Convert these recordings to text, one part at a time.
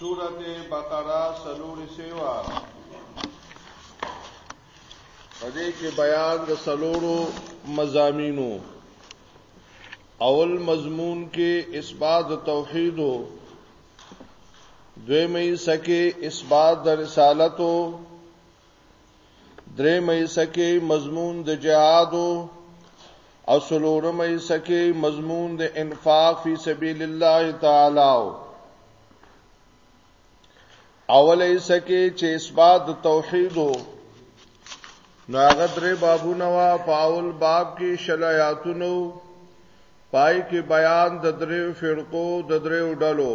سورت بقره سلور سیوا پدې کې بیان د سلورو مزامینو اول مضمون کې اثبات توحید او دویمه سکه اثبات د رسالت او درې مې سکه مضمون د جهاد او سلورم مې سکه مضمون د انفاق فی سبیل الله تعالی اول یې سکه چې اثبات توحید نو هغه درې بابونه وا په اول باب کې شلایاتونو پای کې بیان د درې فرقو د درې ډلو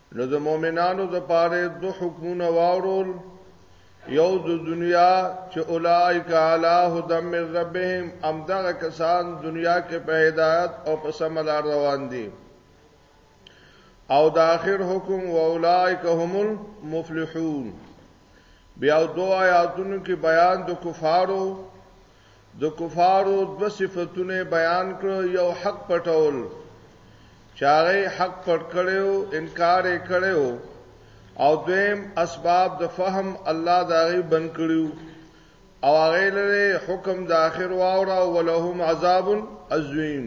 نو د مؤمنانو د پاره دو حکمونه واورول یو د دنیا چې اولایک علی هدى من ربهم امدغه کسان دنیا کې په هدایت او په سمل روان دي او د اخر حکم و اولایک هم المفلحون بیا دو آیاتونو کې بیان د کفارو د کفارو دوه صفتونه بیان کړ یو حق پټول چاغه حق پټ کړو انکار یې کړو او دویم اسباب د فهم الله داغي بن کړو او هغه لري حکم د اخر واورا ولهم عذاب عظیم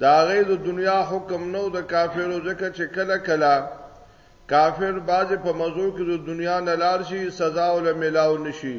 داغه د دنیا حکم نو د کافرو ځکه چې کله کله کافر باز په مزو کې د دنیا نه لار شي سزا او ملاو نشي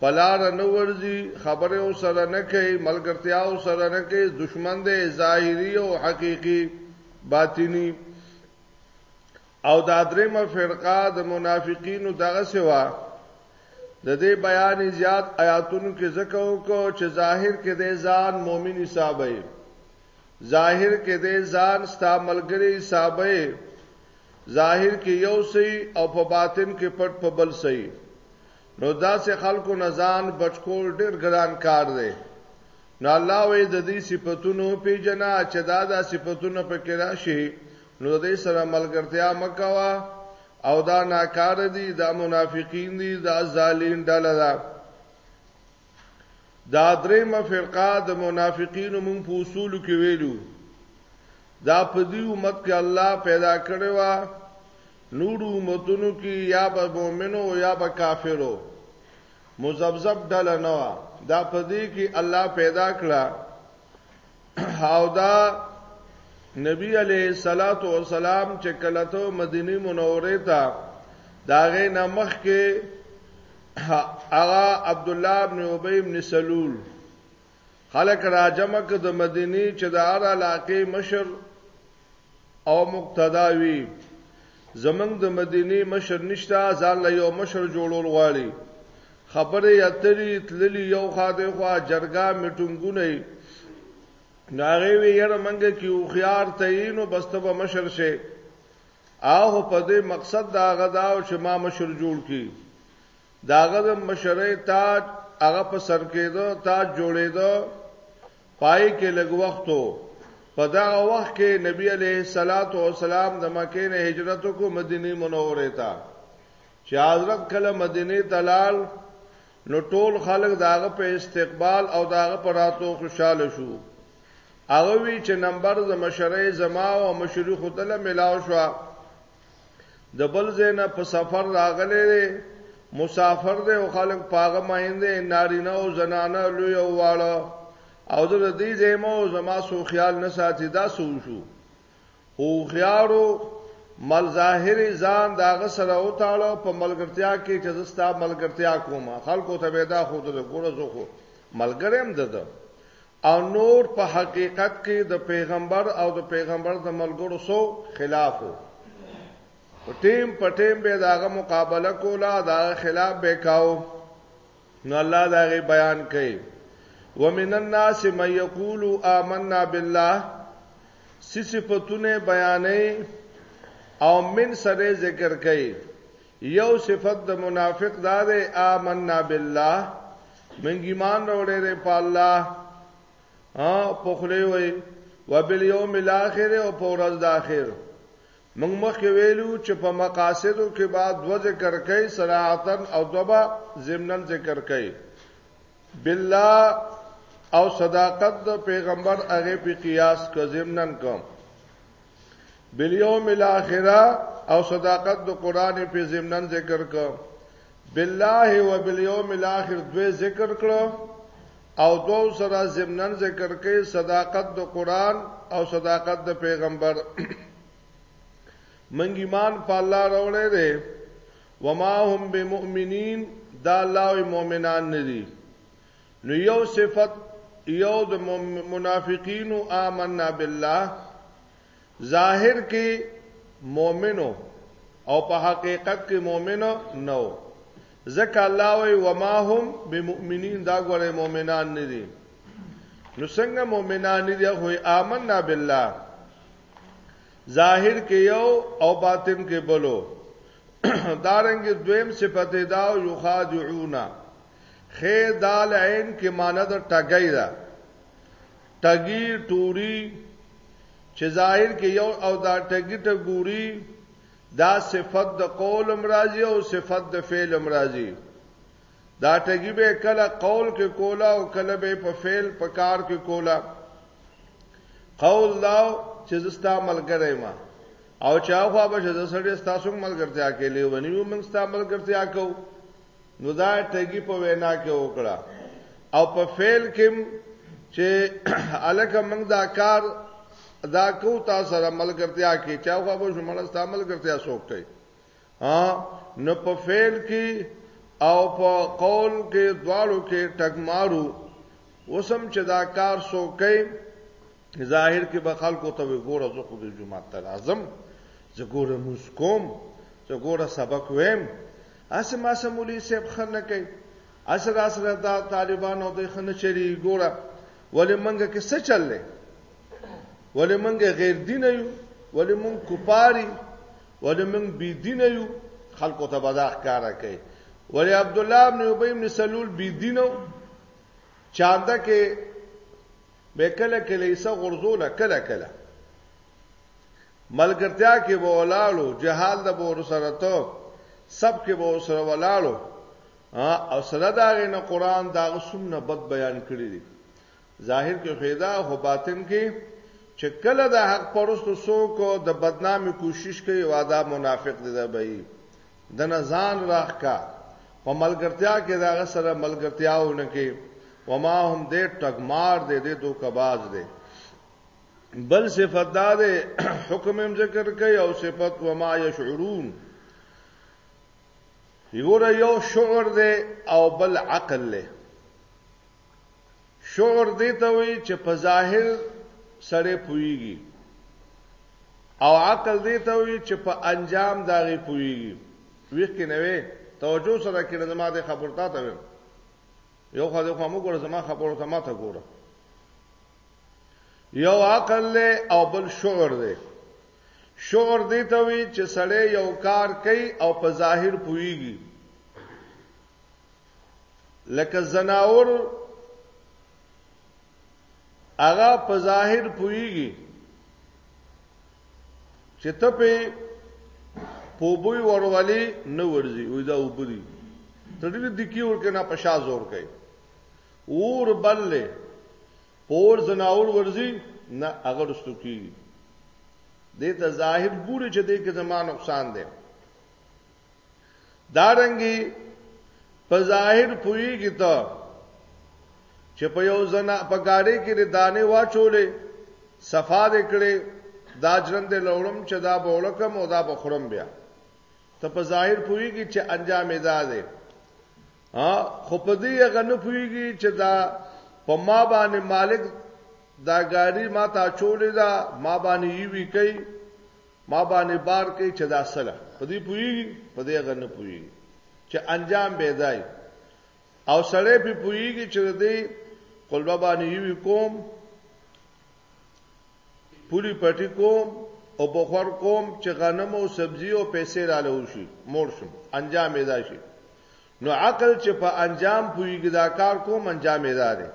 په لاره نه ورځي، خبرې ورسره نه کوي، ملګرتیا ورسره نه کوي، دښمن دی ظاهري او حقیقي، باطني. او دا درېمه فرقه د منافقینو دغسې وه، د دې بیان یې زیات ایاتونو کې ځکه وکړ چې ظاهر کې دی ځان مؤمن حسابوي، ظاهر کې دی ځان ستا ملګری حسابوي، ظاهر کې یو څه او په باطن کې پټ په بل څه نو داسې خلکو نه ځان بچ کول ډېر ګران کار دی. نو الله وایي د دوی صفتونه وپېژنه، چې دا دا صفتونه په کې راشي نو د دوی سره ملګرتیا مه کوه او دا ناکاره دي، دا منافقین دي، دا ضالین ډله ده. دا درېمه فرقه د منافقینو مونږ په اصول کې ویلو دا په دې امت کې الله پیدا کړی و نور امتونو کې یا به مؤمنو یا به کافرو مزبذب ډله نه دا په دې کې الله پیدا کړه او دا نبی علیہ الصلات والسلام چې کله ته مدینه منوره ته داغه نمخ کې اغا عبد الله ابن ابی ابن سلول خلق راجم ک د مدینی چې د اړه علاقې مشر او مقتداوی زمونږ د مدینې مشر نشته ځان له یو مشر جوړول غواړي خبرې اترې تللي یو خوا دی خوا جرګه میټنګونه ناغه وی یره منګه کې او خيار تعین او بسته به مشر شي آه په دې مقصد دا غدا او چې ما مشر جوړ کی داغه د مشرې تاج هغه په سر کېدو تاج جوړېدو پای کې لږ وخت و، په دغه وخت کې نبي علیه الصلاة والسلام د مکې نه هجرت وکړ مدینې منورې ته، چې حضرت کله مدینې ته لاړ نو ټول خلک د هغه په استقبال او د هغه په راتلو خوشاله شو، هغه وی چې نمبر د مشرۍ زما او مشري خو ته له ملاو شوه، د بل ځای نه په سفر راغلی دی، مسافر دی او خلک په هغه مین دی، نارینه او زنانه، لوی او واړه او زه د دې ځای مه او زما څو خیال نه ساتي، دا څه وشو؟ خو هوښیارو ملظاهرې ځان د هغه سره وتاړه په ملګرتیا کې چې زه ستا ملګرتیا کوم، خلکو ته به یې دا ښودله ګوره زه خو ملګری یم د ده، او نور په حقیقت کې د پیغمبر او د پیغمبر د ملګرو سو خلاف وو ټیم په ټیم به داغه مقابله کوله دا خلاف به کاو نو الله دا غي بیان کوي ومن الناس من یقول آمنا بالله صفاتونه بیانې او من سره ذکر کوي یو صفت د منافق دا ده آمنا بالله منګ ایمان راوړې رې په الله ها په خله وي وبالیوم الاخر او په ورځ د اخر موږ مخکې ویلو چې په مقاصدو کې بعد دو ذکر کوي صراحتا او دوبا ضمنن ذکر کوي بالله او صداقت د پیغمبر هغه په قیاس کو ضمنن کوم بالیوم الاخره او صداقت د قران په ضمنن ذکر ک بالله وبالیوم الاخر دوی ذکر کړو او دو سره ضمنن ذکر کې صداقت د قران او صداقت د پیغمبر منګ ایمان په الله راولې دي وما هم بمؤمنین دا الله مؤمنان ندي نو یو صفت یو د منافقین آمنا بالله ظاهر کې مؤمنو او په حقیقت کې مؤمن نو ځکه الله وی وما هم بمؤمنین دا ګوره مؤمنان نه دي نو څنګه مؤمنان نه دي خو آمنا بالله ظاهر کې یو او باطن کې بلو دارنګ دویم صفته دا یخادعونا خې دال عین کې معنی د ټګی ده ټګی ټوري چې ظاهر کې یو او دا ټګی ټګوري دا صفت د قول امراضی او صفت د فعل امراضی دا ټګی به کله قول کې کولا او کله به په فعل په کار کې کولا قول دا چې زستا ملګری ما او چا خو به چې زسړې تاسو ملګرتیا کې لیونی و موږ ستا ملګرتیا کوو نو دا ټګي په وینا کې وکړه او په فعل کې چې الکه موږ دا کار دا کو تا سره ملګرتیا کې چا خو به شمال استعمال کرتیا سوکټي ها نو په فعل کې او په قول کې دواړو کې ټګمارو وسم چې دا کار سوکې ظاهر کې به خلکو ته وګوره زه خو د جمعه ته راځم زه ګوره مسکوم زه ګوره سبق ویم اسه ما سمولي سیب خنه کوي اسه را سره دا طالبان او د خنه چری ګوره ولې منګه کې څه چللې ولې منګه غیر دین یو ولې مونږ کوپاری ولې مونږ بی دین یو خلکو ته بداخ کارا کوي ولې عبد الله ابن ابي ابن سلول بی دینو چاندا کې به کله کله یې سه غرزوله کله کله ملګرتیا کې به ولاړو جهال د بور سره ته سب کې به سره ولاړو او سره دا غنه قران دا سنت بد بیان کړی دی ظاهر کې خیدا هو باطن کې چې کله د حق پرستو سو کو د بدنامي کوشش کوي وادا منافق دی دا به د نه ځان راخکا په ملګرتیا کې دا غ سره ملګرتیاونه کې وما هم دې ټګمار دې دې دوکباز دې بل صفات دا دې حکم هم ذکر کوي او صفات وما یشعرون یو یو شعور دې او بل عقل له شعور دې ته وایي چې په ظاهر سړی پوهیږي او عقل دې ته وایي چې په انجام دا غي پوهیږي ویخ کې نه وي توجه سره کړه زما د خبرتا ته ویم یو خو د کومو ګور زما خبرو ته ماته ګوره یو عقل له او بل شعور دی شعور دی ته وی چې سړی یو کار کوي او په ظاهر پويږي لکه زناور هغه په ظاهر پويږي چې ته په پوبوي ورولي نه ورځي وې دا وبري ته دې د کی ور کې نه پشا زور کوي اور بل پور زناور ورځي نه هغه رستو کی دې ته ظاهر ګوري چې دې کې زما نقصان دی دارنګي په ظاهر پويږي ته چې په یو زنا په گاډي کې د دانې واچولې صفا دې کړې دا ژوند لوړم چې دا بولکم او دا بخرم بیا ته په ظاهر پويږي چې انجام یې دا دی ها خو په دې غنه پويږي چې دا په ما باندې مالک دا ګاډي ما ته چولې دا ما باندې یوي کوي ما باندې بار کوي چې دا سره په دې پويږي په دې غنه پويږي چې انجام به دای او سړې په پويږي چې دې قلبه باندې یو کوم پوری پټی کوم او بخور کوم چې غنم او سبزی او پیسې را لوشي مور شم انجام به دای شي نو عقل چې په انجام پوهیږي دا کار کوم انجام یې دا دی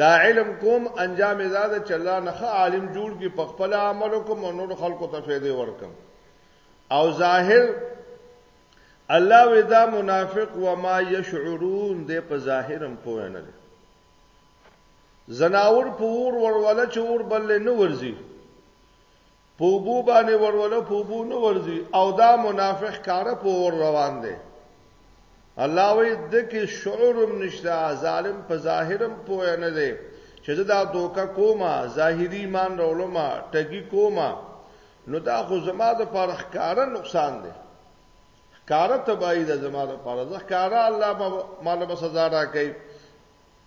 دا علم کوم انجام یې دا دی چې الله نه ښه عالم جوړ کړي په خپل عمل کوم او نور خلکو ته فایده ورکم او ظاهر الله ودا منافق و ما یشعرون دې په ظاهرم پوه نه دي زناور په ور ورول چې ور بل نه ورزي په اوبو باندې وروله په اوبو نه ورځي او دا منافق کار په ور روان دی الله وی د کې شعورم نشته ظالم په ظاهرم پوه نه دی چې دا دوکه کومه ظاهری ایمان رولما ټګي کومه نو دا خو زما د پر ښکارا نقصان دی ښکارا تبعی د زما د پر ځخ ښکارا الله ما له سزا راکړي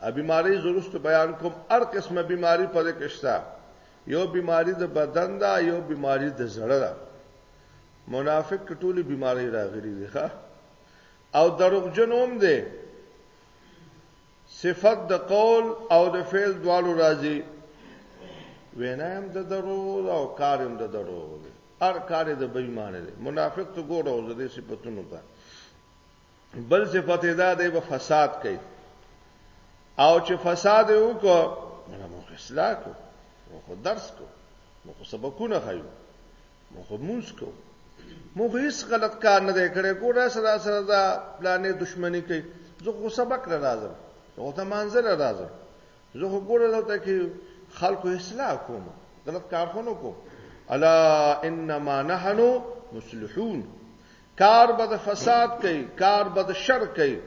ا بیماری زه وروسته بیان کوم هر قسمه بیماری په دې کې شته یو بیماری د بدن ده یو بیماری د زړه ده منافق کې ټولي بیماری راغلي دي ښا او دروغجن هم دي صفت د قول او د فعل دوالو راځي وینا هم د درو او کار هم د درو هر کار د بېمانه دي منافق ته ګوره او د دې صفاتونو ته بل صفت دا دی په فساد کوي او چې فساد وکړو موږ اصلاح کو موږ درس کو موږ سبقونه خایو موږ موس کو موږ هیڅ غلط کار نه دی کړی ګوره سره سره دا پلانې دښمنی کوي زه خو سبق را راځم زه ته منزل را راځم زه خو ګوره دلته کې خلکو اصلاح کوم غلط کار خو نه کوم الا انما نحنو مصلحون کار به د فساد کوي کار به د شر کوي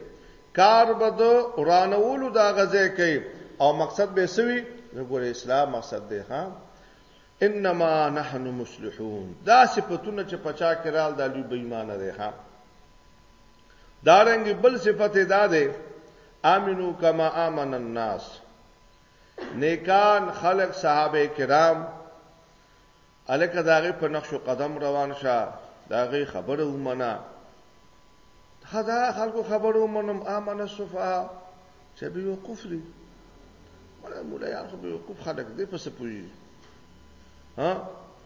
کار به د ورانولو دا غزه کوي او مقصد به سوي وګوره اسلام مقصد دی ها انما نحن مصلحون دا صفاتونه چې پچا کرال د لوی بېمانه دی ها دارنګ بل صفت دا ده امنو کما امن الناس نیکان خلق صحابه کرام هلکه د هغې په نقش قدم روان شه، د هغې خبره ومنه. ښه دا خلکو خبره ومنم، آمن السفهاء چې بیوقوف دي. مړه مولایان خو بیوقوف خلک دی په څه پوهېږي. ها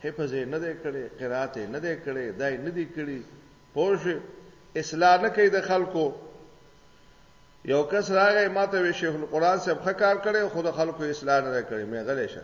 حفظ یې نه دی کړی، قرات یې نه دی کړی، دا یې نه دی کړي، پوه شوې اصلاح نه کوي د خلکو یو کس راغی ما ته وی شیخ القرآن صاحب ښه کار کړی خو د خلکو اصلاح نه کړی مې غلی شه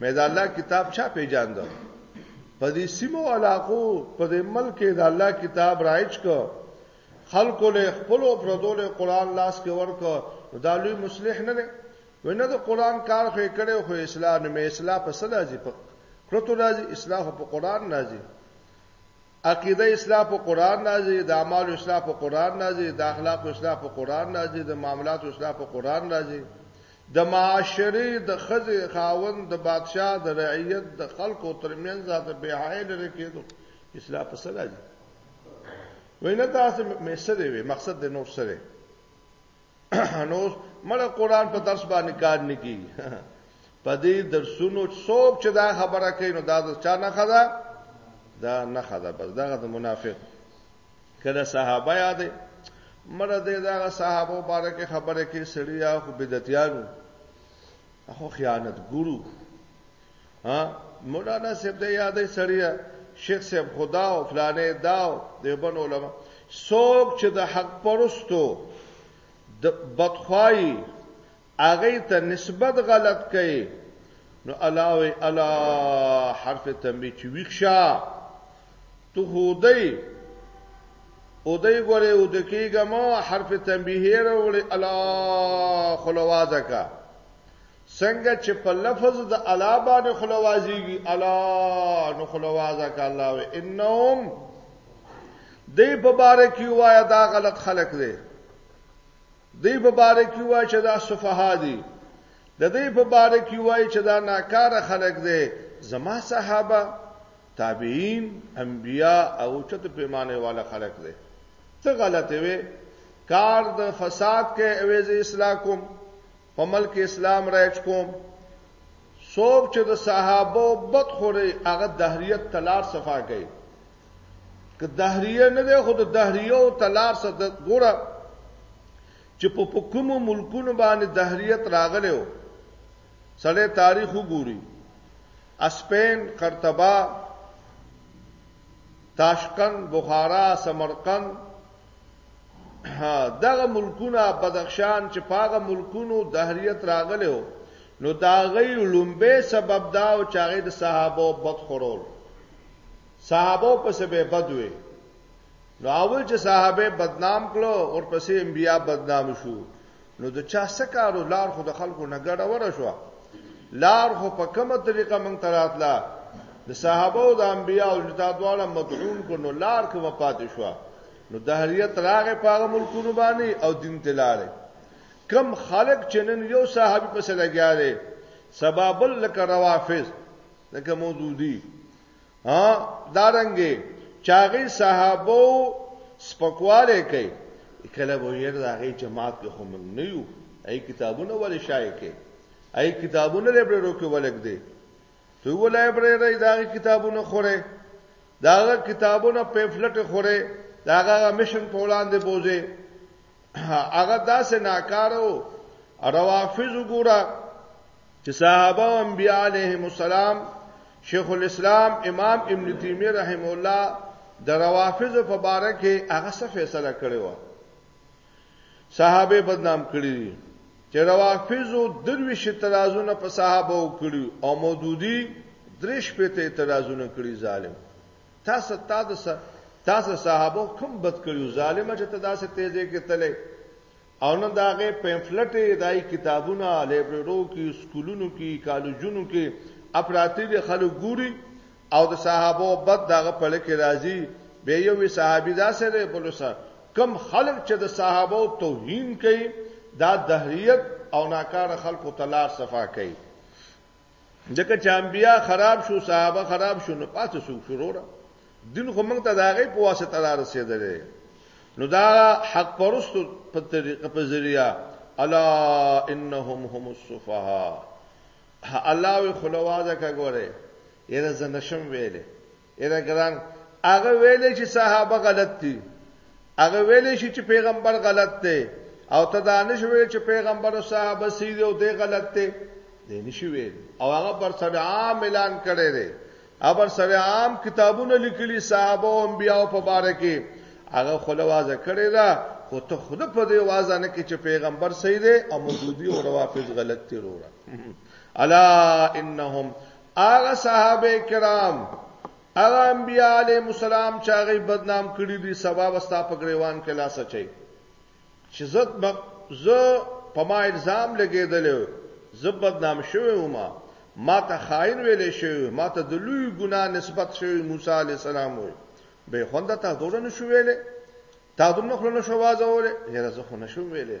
مې دا الله کتاب چا پیژاندو په دې سیمو علاقو په دې ملک کې دا الله کتاب رایج کو خلکو له خپل او پردو له قران لاس کې ورکو دا لوی مصلح نه دی ونه د قران کار خو کړي خو اسلام نه مې اسلام په صدا دي په کرتو راځي اسلام په قران راځي عقیده اصلاح په قرآن راځې، د اعمالو اصلاح په قرآن راځې، د اخلاقو اصلاح په قرآن راځې، د معاملاتو اصلاح په قرآن راځې، د معاشرې، د ښځې، خاوند، د بادشاه، د رعیت، د خلکو تر مینځه د بې حیاې لرې کېدو اصلاح په څه راځې؟ وایي نه تاسې مې څه دی وې، مقصد دی نور څه دی؟ نو مړه قران په درس باندې کار نه کیږي په دې درسونو څوک چې دا خبره کوي نو دا د چا نه خدا دا نه خدا بس دا د منافق کله صحابه یاد مړه دې دا صحابه مبارک خبره کوي سړیا خو بدعتیانو خو خیانت ګورو ها مولانا صاحب د یادې سړیا شیخ صاحب خدا او فلانه دا او دیوبن علما څوک چې د حق پرستو د بدخوای هغه ته نسبت غلط کوي نو علاوه الا حرف تنبیه چې وښه تو هودی او دای ګوره او د کېګه ما حرف تنبیه راوړي الا خلوازکا څنګه چې په لفظ د الا باندې خوله وازيږي الا نو خوله وازه کا الله و انهم دی په باره کې وایا دا غلط خلق دی دی په باره کې وایا چې دا سفها دي د دې په باره کې وایا چې دا ناکاره خلق دی زما صحابه تابعین انبیا او چت پیمانه والا خلق دی ته غلطه وې کار د فساد کې اویز اصلاح کوم په ملک اسلام رایج کوم څوک چې د صحابه بد خوري هغه دهریت تلار صفا کوي که دهریه نه ده خو د دهریه او تلار صد ګوره چې په کومو ملکونو باندې دهریت راغلی و سړی تاریخ وګوري اسپین قرطبه تاشقند بخارا سمرقند دغه ملکونه بدخشان چې پاغه ملکونو دهریت راغلی و نو دا غي لومبه سبب دا او چاغې د صحابه بد خورول صحابه په سبب بدوي نو اول چې صحابه بدنام کړو او پسې انبیا بدنام شو نو د چا سکارو لار خو د خلکو نه ګډه وره شو لار خو په کومه طریقه مونږ تراتلا د صحابه او د انبیا او نتا دواړه مدعون کو نو لار کومه پاتې شو نو د هریت راغه پاغه ملکونو باندې او دین تلاله کم خلق چنن یو صحابي په سره ګیاره سبابل لکه روافض لکه مودودی ها دارنګي چاغي صحابه سپکواله کوي کله به یې راغی جماعت کې هم نه یو ای کتابونه ولې شای کې ای کتابونه لایبرری کې ولګ دی ته ولایبرری دا کتابونه خوره دا کتابونه پمفلټ خوره داغه مشن په وړاندې بوزي هغه داسې ناکارو روافض ګوره چې صحابه او انبیاء علیهم السلام شیخ الاسلام امام ابن تیمیه رحم الله د روافض په باره کې هغه څه فیصله کړې و صحابه بدنام کړی دي چې روافض درویش اعتراضونه په صحابه وکړي او مودودی درش په اعتراضونه کړی ظالم تاسو تا د س تاسو صحابه کوم بد کړیو ظالم چې ته داسې تیزه کې تلې او نن دا غي پمفلټ دای کتابونه لایبررو کې سکولونو کې کالجونو کې اپراتی د خلک ګوري او د صحابه بد دغه په لکه راځي به یو صحابي دا سره بلوسه کم خلک چې د صحابه توهین کوي دا دهریت او ناکاره خلکو تلار صفا کوي ځکه چې انبیا خراب شو صحابه خراب شو نو پاتې څوک شو وروره دین خو موږ ته د هغې په واسطه را رسېدلی نو دا حق پرستو په طریقه په ذریعه الا انهم هم الصفها الله وی خلواده کا ګوره یره زنشم ویلې ایره ګران هغه ویل چې صحابه غلط دي هغه ویل شي چې پیغمبر غلط دی او ته دا نشوي چې پیغمبر او صحابه سي دي او دی غلط دی دی نشوي او هغه پر سره عام اعلان کړي دي ابر سره عام کتابونه لیکلي صحابه او انبیاء په باره کې هغه خلوازه کړي دا خو ته خود په دې وازه نه کې چې پیغمبر سي دي او مودودي او روافض غلط دي وروړه الا انهم هغه صحابه کرام هغه انبیاء علیهم السلام چې هغه بدنام کړی دي سبب استا په گریوان کې لاس اچي چې زت زه په ما الزام لګیدل زه بدنام شوی وم ما ته خائن ویل شوی ما ته د لوی ګنا نسبت شوی موسی علی السلام وي به خوند ته دوره نشو ویلې تا دوم نه خلنو شو وازوله یره زه خو نشو ویلې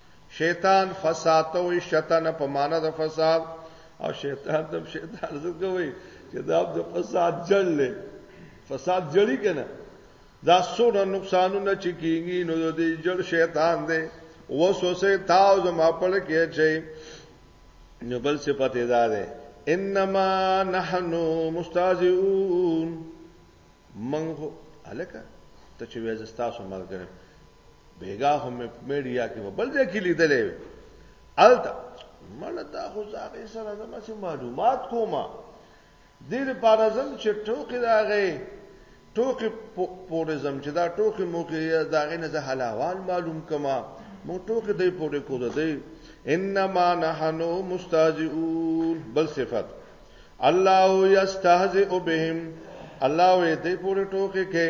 شیطان فساد ته وي شیطان په معنا د فساد او شیطان د شیطان ځکه وي چې دا د فساد جړ لې فساد جړی کنه دا څونه نقصانونه چې کیږي نو د دې جړ شیطان دی وسوسه تاو زما پړ کې چي نو بل صفت ادا ده انما نحن مستاجئون من الکه ته چې وځستا سو ملګری بیګا هم میډیا کې په بل ځای کې لیدلې الته مله دا خو ځاګه سره زما سي معلومات کومه د دې لپاره زم چې ټوکې راغې ټوکې پورې زم چې دا ټوکې مو کې دا غي نه حلاوال معلوم کما مو ټوکې دې پورې کو دې انما نحنو مستهزئون بل صفت الله یستهزئ بهم الله دې پورې ټوکې کې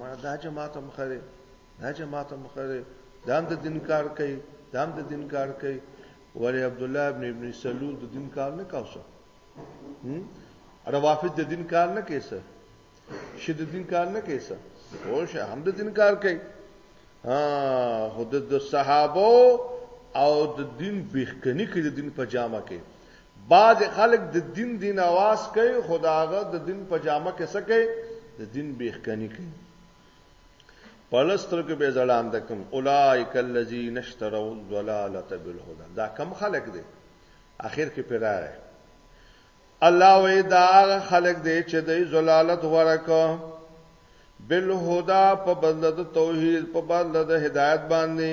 مړه دا جماعت هم خره دا جماعت هم خره دا هم د دین کار کوي دا هم د دین کار کوي ولی عبد الله ابن ابن سلول د دین کار نه کاوسه روافض د دین کار نه کیسه شه د دین کار نه کیسه او شه هم د دین کار کوي ها خود د صحابه او د دین بهکنی کې د دین په جامه کې بعضې خلک د دین دین اواز کوي خو د هغه د دین په جامه کې څه کوي د دین بیخکنی کوي پلستر کې به ځلاند کوم اولایک الذین اشتروا الضلاله بالهدى دا کم خلک دي اخر کې پیراغه الله وې دا هغه خلک دي چې د ضلالت ورکو بالهدى په بدل د توحید په بدل د هدایت باندې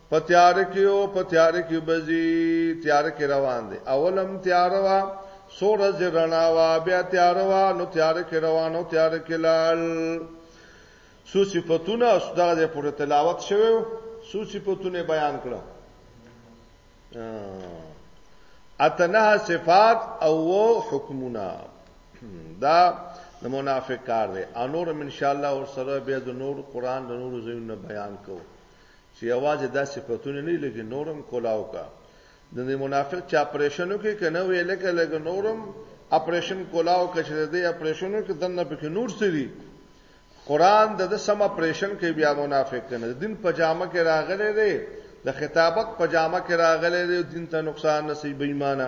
په تیار کې او په تیار کې بزي تیار کې روان دي اولم تیار وا سور زرنا وا بیا تیار وا نو تیار کې روان او تیار کې لال سو صفاتونه اوس دغه پر تلاوت شوه سو صفاتونه بیان کړه اتنه صفات او حکمونه دا د منافق کار دی انور ان شاء الله اور سره به د نور قران د نور زینو بیان کوو چی یوازی دا صفتونه نه لږ نور هم کولاو که د دی منافق چا اپریشن وکړي که نه وی لکه لږ نور هم اپریشن کولاو که چې د اپریشن وکړي دنه پکې نور سری قران د سم اپریشن کې بیا منافق کنه دین پجامه کې راغلي دی د خطابت پجامه کې راغلي دی دین ته نقصان نصیب ایمانه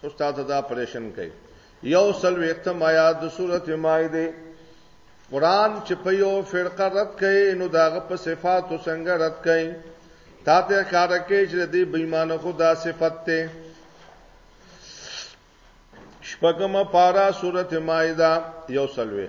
خو تاسو دا پریشن کړئ یو سل وختم آیات د سورته مائده قران چې په یو فرقه رد کړي نو داغه په صفات او څنګه رد کړي تا ته کار کې چې د بېمانه خدا صفت ته شپږم پارا سورته مائده یو سلوي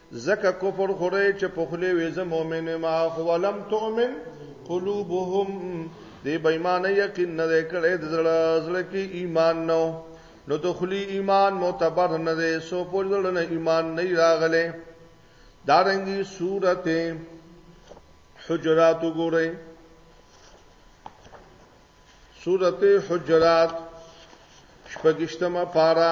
ځکه کفر خورئ چې په خولې وې زه مؤمن یم خو ولم تؤمن قلوبهم دې بېمانه یقین نه دی کړی د زړه زړه کې ایمان نو نو د خلی ایمان معتبر نه دی سو په زړه نه ایمان نه راغلی دارنګي سورته حجرات وګورئ سورته حجرات شپږشتمه پارا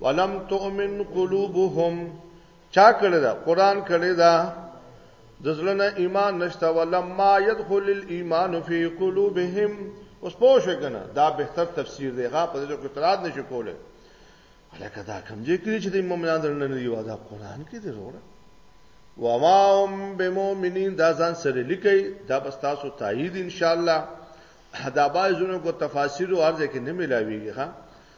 ولم تؤمن قلوبهم چا کړی دا قران کړی دا د ځلنه ایمان نشته ولما يدخل الايمان في قلوبهم اوس پوه شو کنه دا بهتر تفسیر دی غا په دې کې اعتراض نشو کوله الکه دا کوم دې کې چې د مؤمنانو درنه نه دی واده قران کې دی وروړه وما هم بمؤمنین دا ځان سره لیکي دا بس تاسو تایید ان شاء الله دا بای زونه کو تفاسیر او ارزه کې نه ملاویږي ها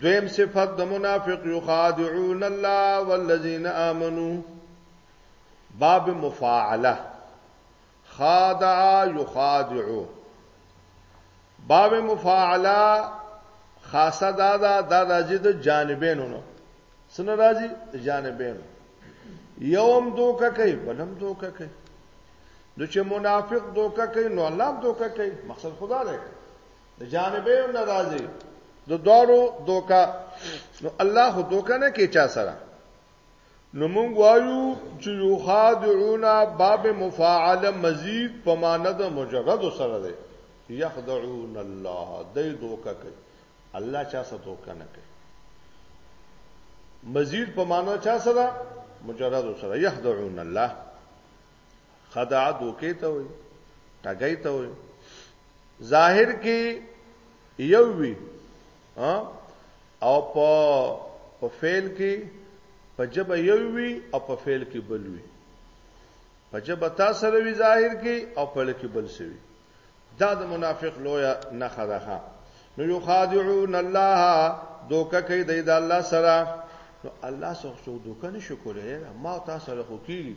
دویم صفت د منافق یخادعون الله والذین آمنو باب مفاعله خادع یخادعو باب مفاعله خاصه دا دا دا راځي د جانبینو نو سره راځي د جانبینو یوم دوکه کوي بلم دوکه کوي نو چې منافق دوکه کوي نو الله دوکه کوي مقصد خدا دی د جانبین نه راځي د دوړو دوکا نو الله دوکا نه کې چا سره نو مونږ وایو چې یو خادعونا باب مفاعله مزید په معنی د مجرد سره دی یخدعون الله دای دوکا کوي الله چا سره دوکا نه کوي مزید په معنی چا سره مجرد سره یخدعون الله خداع دوکې ته وي ټګي ته وي ظاهر کې یو وی او په په فعل کې په جبه یو وی او په فعل کې بل وی په جبه تا سره وی ظاهر کې او په لکه بل سوي دا د منافق لویا نه خداخه نو یخادعون الله دوکه کوي د الله سره نو الله سره څو دوکه نشو کولای ما تاسو سره خو کیږي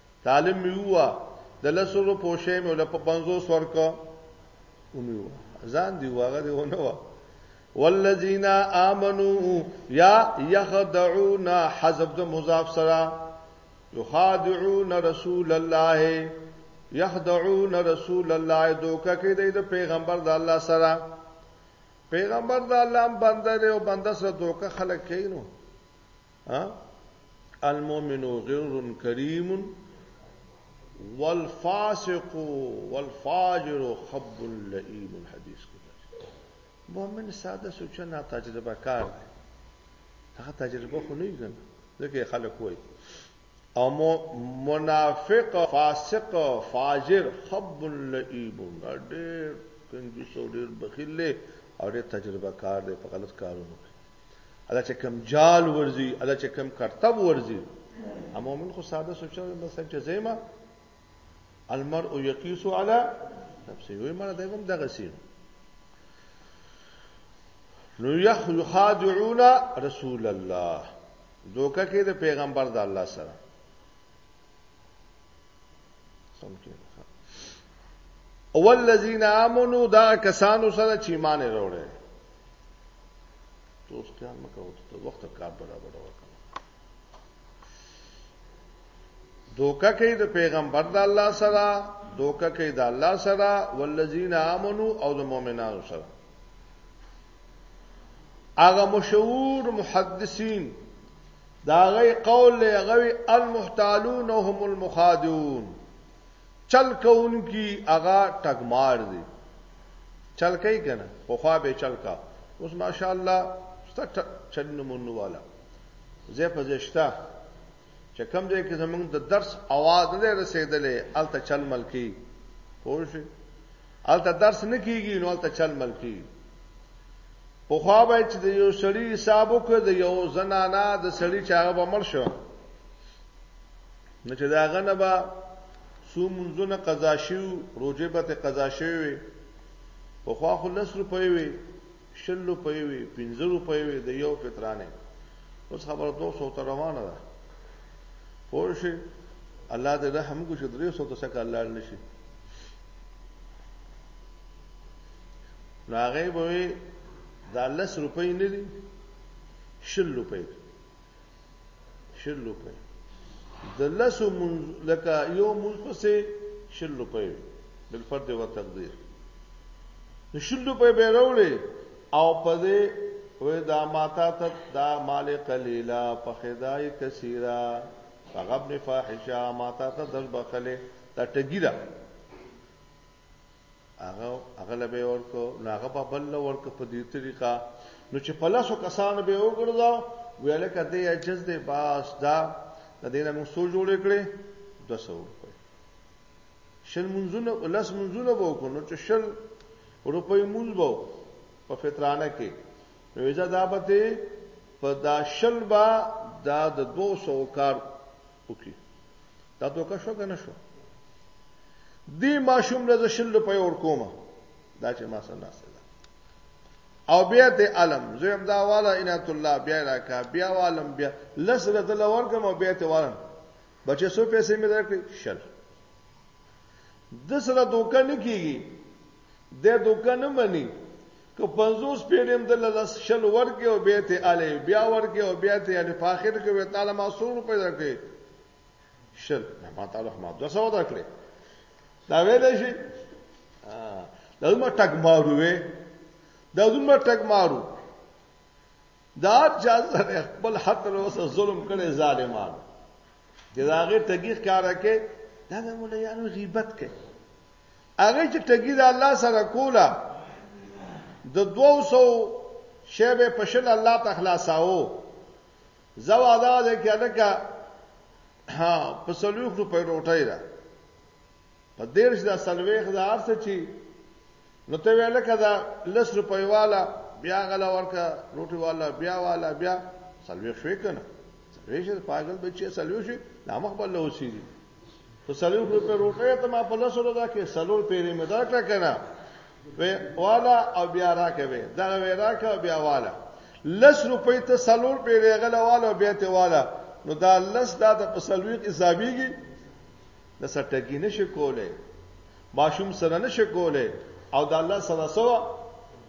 طالب مې ووا د لسو روپو شی مې ول په 50 ورکو ومي ووا ځان دی واغه دی ونه وا والذین آمنو یا یخدعون حذف د مضاف سره یخادعون رسول الله یخدعون رسول الله دوکه کې د پیغمبر د الله سره پیغمبر د الله بنده دی او بنده سره دوکه خلک کینو المؤمن غر کریم والفاسق والفاجر خب لئیم الحدیث کې مؤمن ساده سوچ نه تجربه کار دی هغه تجربه خو نه ګنه ځکه خلک وایي او منافق فاسق فاجر خب لئیم ډېر کنجوس او ډېر بخیل او ډېر تجربه کار دی په غلط کارونو کې ادا چې کم جال ورزي ادا چې کم کرتب ورزي مومن خو ساده سوچو بس صاحب چې زېما المرء يقيس على نفسه وي مړه دغه دغه سي نو يخ يخادعون رسول الله دوکه کې د پیغمبر د الله سره سم کې اول الذين امنوا دا کسانو سره چې ایمان وروړي تو اوس خیال مکو ته وخت کار برابر وکړه دوکه کوي د پیغمبر د الله سره دوکه کوي د الله سره والذین آمنو او د مؤمنانو سره هغه مشهور محدثین دا غي قول له غوي المحتالون هم المخادعون چل کون کی اغا ټګمار دي چل کوي کنه خو خوا به چل کا اوس ماشاءالله ست چل نمونه والا زه په زشتہ چې کم ځای کې زمونږ د درس आवाज نه رسیدلې الته چل ملکی پوه شئ هلته درس نه کیږي نو هلته چل مل کیږي په خو به چې د یو سړی حساب وکړ د یو زنانا د سړی چاغه به مړ شو نو چې دا غنه به سو منځونه قضا شیو روزه به ته قضا شوی په خو خو لس روپۍ وي شل روپۍ وي، پنځه روپۍ وي، د یو فطرانې. اوس خبره دوه سوو ته روانه ده. پوه شوې؟ الله دې رحم وکړي چې درې سوو ته سږکال لاړ نه شي. نو هغه به وي دا لس روپۍ نه دي شل روپۍ دي شل روپۍ د لسو منځ لکه یو منځ پسې شل روپۍ بل فرد و تقدیر نو شل روپۍ به راوړې او په دې وې دا ماتا ته دا مال قلیلا په خدای کثیره غبن فاحشه ماتا ته در بخله دا ټګی ده هغه هغه له به ورکو نو هغه په بل له ورکو په دې طریقه نو چې په لاسو کسان به وګرځاو ویل کده عجز دې باس دا د دې نه موږ سو جوړ کړي 200 روپۍ شل منځونه لس منځونه به وکړو نو چې شل روپۍ مونږ به په فطرانه کې نو اجازه دا به په دا شل با دا د 200 کار وکړي دا دوکه شو کنه شو دی ماشوم له شل روپۍ ور کومه دا چې ما سره ناشته ده او بیا ته علم زم دا والا عنایت الله بیا راکا بیا عالم بیا لس رته لور کوم او بیا ته وارم بچې سو پیسې مې درکړې شل د سره دوکه نه کیږي دی دوکه نه مني که پنځوس پیړې هم دله لس شل ورکړې او بیا ترې الې بیا ورکړې او بیا ترې الې په اخر کې به تعالی ما څو روپۍ درکړې شل ما تعالی خو ما دوه سوه درکړې دا ویلی شي دا دومره ټک مارو وې دا دومره ټک مارو دا چا سره خپل حق تر اوسه ظلم کړي ظالمان چې دا هغه تګیخ کار کوي دا د مولایانو غیبت کوي هغه چې ټګي د الله سره کوله د 200 شیبه په شل الله ته خلاصاو زوادا ده کې الکه ها په سلوخ روپې روټای را په دیرش دا سلويخ دا ارڅ چی نو ته ویل کدا لس روپې والا بیا غلا ورکا روټي والا بیا والا بیا سلويخ شوي کنه سلويخ پاگل بچي سلويخ شي نامخ بل اوسېږي په سلور روپې روټه ته ما په لاسو لدا کې سلور پیری مې دا کړ کنه وی والا او بیا راکوي دا وی راکا او بیا والا لس روپې ته سلور پیری غلا والا او بیا ته والا نو دا لس دا د په سلوي کې حسابيږي د سټګي نشي کوله ماشوم سره نشي کوله او د الله سره سوا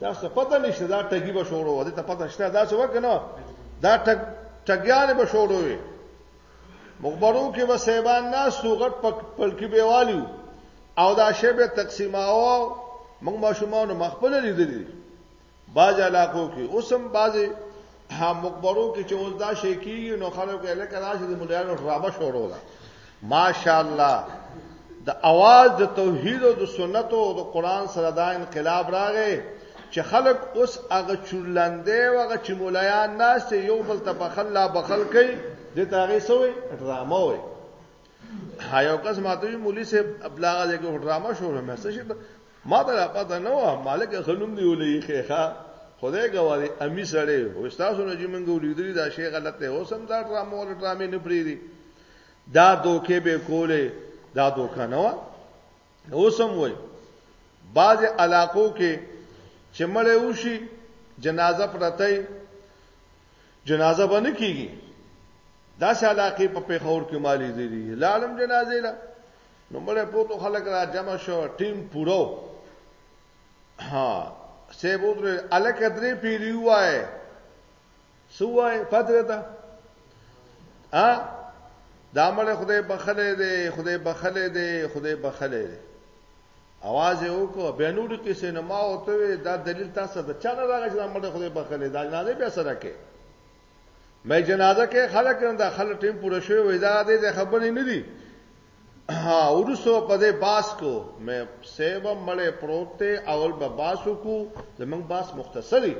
دا څه پته نشته دا ټګي به شروع وځي ته پته شته دا څه وکنه دا ټګ ټګيان به شروع وي مخبرو کې به سیبان ناس تو غټ پک پلکی به والیو او دا شی به تقسیماو موږ ماشومان مخبل لیدلی باج علاقو کې اوسم باج ها مخبرو کې چې اوس دا شی کیږي نو خلک یې لکه راشي د مليانو ډرامه شروع ده ماشاءالله د اواز د توحید او د سنت او د قران سره دا انقلاب راغی چې خلک اوس هغه چورلندې او هغه چې مولایان ناست یو بل ته بخل لا بخل کوي د تاغې سوې ډرامه وي هايو کس ماته وی مولوی سه ابلاغه دې کو ډرامه شروع مې څه شي ما ته پته نه و مالک خلوم دی ولې خېخه خدای ګواري امي سره او تاسو نه جمنګ ولیدلی دا شی غلط دی اوس هم دا ډرامه ول ډرامې نه پریری دا دوکه به کوله دا دوکه نه و نو سم وای بعض علاقو کې چې مړې وشي جنازه پرته جنازه باندې کیږي دا چې علاقې په پیښور کې مالې دي لالم جنازې لا نو مړې پروتو خلک را جمع شو ټیم پورو ها سیبو در الک درې پیری وای سوای پاتره ده ا د عمل خدای بخله دی خدای بخله دی خدای بخله دی اواز یې وکړ به نور کې سینما او ته دا دلیل تاسو د چا نه راغی چې د عمل خدای بخله دا جنازه به سره کې مې جنازه کې خلک نه دا خلک ټیم پوره شوی وای دا د خبرې نه دي ها ورسو په دې باس کو مې سیب مړې پروت ته اول به باسو کو زمنګ باس مختصری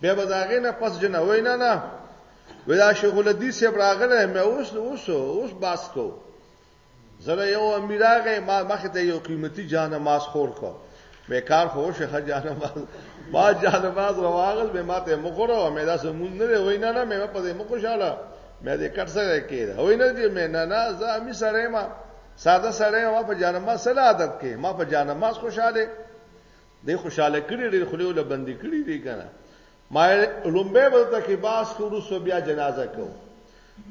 بیا به دا غینه پس جن وای نه نه ودا شیخ الحدیث یې راغله مې اوس اوس اوس باس کو زره یو امیراغه ما مخ ته یو قیمتي جانه ماس خور کو مې کار خو شیخ جانه ماس ما جانه ماس رواغل به ماته مخوره مې دا سمون نه وای نه نه مې په دې مخ خوشاله مې دې کټ سره کېد وای نه دې مې نه نه زه امي سره ما ساده سره ما په جانه ماس سره عادت کې ما په جانه ماس خوشاله دې خوشاله کړي ډېر خلیو لبندې کړي دي کنه ما لومبه ورته کې باس کورو سو بیا جنازه کو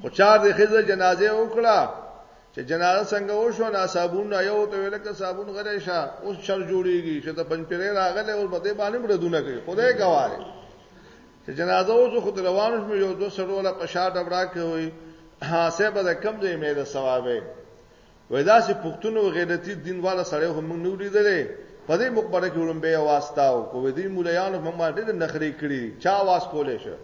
خو چار د خزه جنازه وکړه چې جنازه څنګه وشو نه صابون یو ته ویل کې صابون غلې شه اوس شر جوړیږي چې ته پنځپره راغله او بده باندې بردونه کوي خدای ګواره چې جنازه اوس خود روان شو یو دو سره ولا پښا ډبرا کوي ها سه به کم دې مې د ثوابه وای داسې پښتون او غیرتی دین والا سړی هم موږ نه ولیدلې په دې مقبره کې ولومبه واسطه او کو دې مولایانو موږ باندې د نخري کړی چا واس کولې شه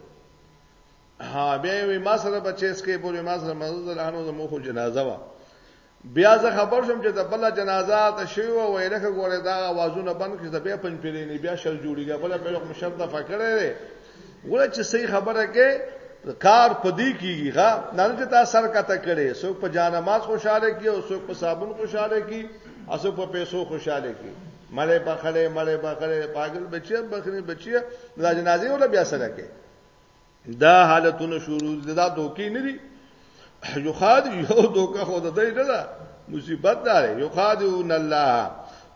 ها بیا وی ما سره بچیس کې بوله ما سره مزه لهانو زمو خو جنازه وا بیا زه خبر شوم چې د بل جنازه ته شوی و ویلکه ګوره دا आवाजونه بند کړي د بیا پنځ پیرې نه بیا شل جوړیږي بل په یو مشر د فکرې ګوره چې صحیح خبره کې کار پدې کیږي غا نه چې تا سر کته کړي څوک په جانماز خوشاله کی او څوک په صابون خوشاله کی او څوک په پیسو خوشاله کی مړې بخړې مړې بخړې پاگل بچي بخني بچي دا جنازي ولا بیا سره کې دا حالتونه شروع دا دوکي نه دي یو خاد یو دوکه خود دی نه ده مصیبت ده یو خاد ان الله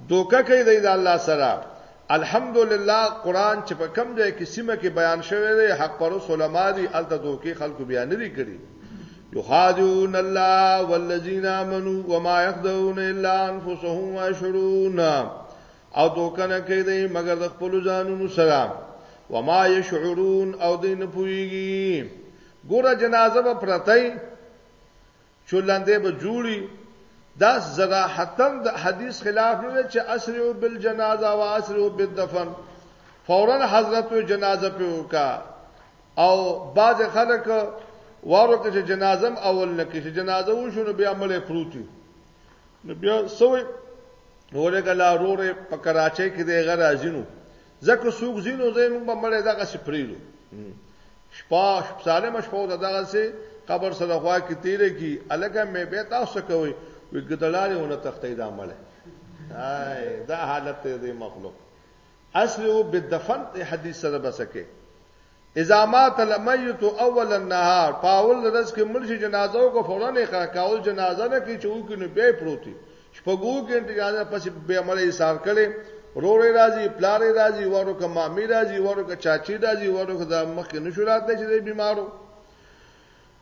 دوکه کوي دی د الله سره الحمدلله قران چې په کم ځای کې سیمه کې بیان شوی دی حق پر علماء دی الته دوکي خلکو بیان لري کړی یخادعون الله والذین آمنوا وما یخدعون الا انفسهم واشرون او دوکنه کوي دی مگر د خپل ځانونو سره وما یشعرون او دین پویږي ګوره جنازه به پرته وي، چولندې به جوړي، دا صراحتاً د حدیث خلاف نه دی چې اسرعوا بالجنازه او اسرعوا بالدفن فورا حضرت و جنازه په وکا او بعض خلک وارو کې چې جنازم اول نه کې چې جنازه وشو نو بیا مړې پروتي نو بیا سوې ورګه لا رورې په کراچۍ کې د غرازینو ځکه څوک زینو زې موږ به مړې دغه سي پریرو شپه سالم شپه د دغه سي قبر سره غوا کې تیرې کی الګه مې به تاسو کوي وی ګدلاري ونه تختې دا مړې هاي دا حالت دې مخلوق اصل او بدفن حدیث سره بسکه اذا مات المیت اول النهار په اول ورځ کې مړ شي جنازه وکړو فورا یې خره کاول جنازه نه کې چې وکړي نو بیا پروتي شپږو ګنټه جنازه پس به عمل یې سار کړي رورې راځي پلارې راځي ورو که مامي راځي ورو که چاچي راځي ورو که د مخ کې نشو راتلی چې بیمارو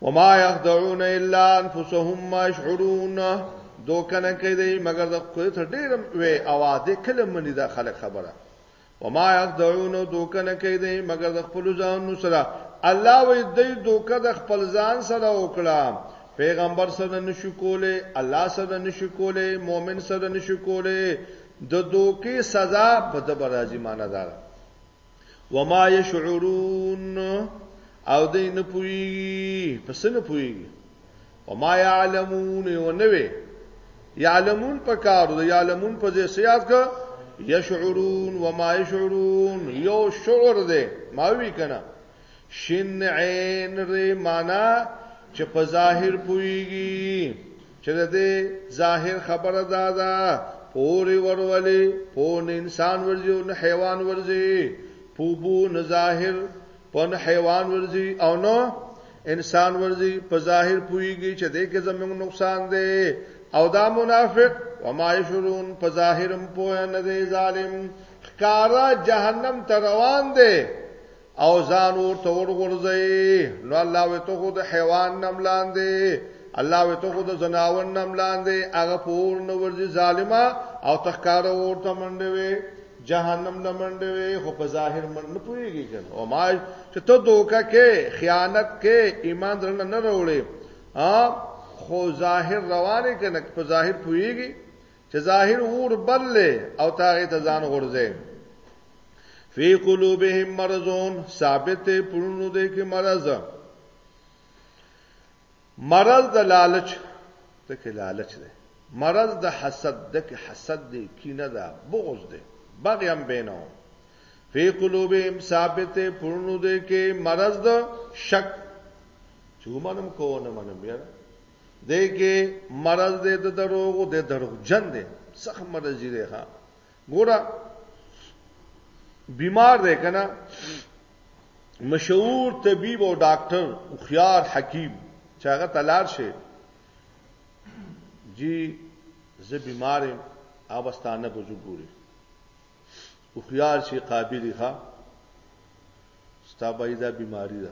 وما يخدعون الا انفسهم ما يشعرون دوکنه کوي مګر د خپل ډېر وې اواز کله مني د خلک خبره وما يخدعون دوکه نه کوي دی مګر د خپل ځانونو سره الله وې دی دوکه د خپل ځان سره وکړه پیغمبر سره نشو کوله الله سره نشو کوله مؤمن سره نشو کوله د دوکي سزا په د برازي معنی ده وما يشعرون او دې نه پوي پس نه پوي وما يعلمون ونوي يعلمون پکارو د يعلمون په ځای سياف کا يشعرون وما يشعرون یو شعور ده ما وی کنه شین عین ر معنا چې په ظاهر پويږي چې د ظاهر خبره ده ده پوری ورولې پون انسان ورځي او حیوان ورځي پوبو نظاهر په نه حیوان ورځي او نه انسان ورځي په ظاهر پويږي چې دې کې زموږ نقصان دی او دا منافق وما يشرون په ظاهرم پوه نه دی ظالم خکارا جهنم ته روان دی او ځان ورته ورغورځي نو الله وي ته خود حیوان نم لاندې الله وي ته خود زناون نم لاندې هغه پور نو ورځي ظالما او تخکارا ورته منډوي جهنم نه منډه وي خو په ظاهر من نه پويږي کنه او ما چې ته دوکه کې خیانت کې ایمان درنه نه وروړي ها خو ظاهر روانه کنه په ظاهر پويږي چې ظاهر ور بل او تاغه ته ځان غورځي فی قلوبهم مرضون ثابت پرونو دې کې مرض مرض د لالچ ته کې لالچ دی مرض د حسد د کې حسد دی کینه ده بغض دی بغي هم بینو فی قلوبهم ثابت پرونو دې کې مرض د شک چې ومنم کو نه منم بیا دې کې مرض دې د دروغ دې دروغ جن دې سخت مرض دې ها ګوره بیمار دی کنه مشهور طبيب او ډاکټر او خيار حکیم چې هغه تلار شي جی زه بیمار یم اوستانه په جوړوري او خيار شي قابلیت ها ستابایدا بیماری ده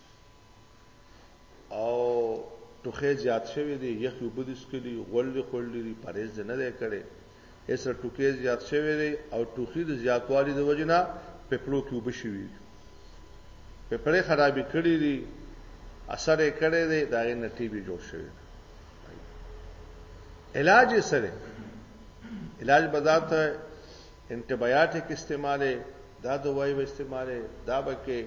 او ټوخه زیات شوی دی یخ یو بدیس کلی غول دی خول دی پرېز نه دی کړي ایسه ټوکې زیات شوی دی او ټوخي د زیاتوالي د وجنه په پړو کې وبشوي په پړې خرابې کړې دي اثر یې کړی دی دا یې نټي به جوړ شوی علاج یې سره علاج بذات انټي بایوټیک استعمالې دا دوایي به استعمالې دا به کې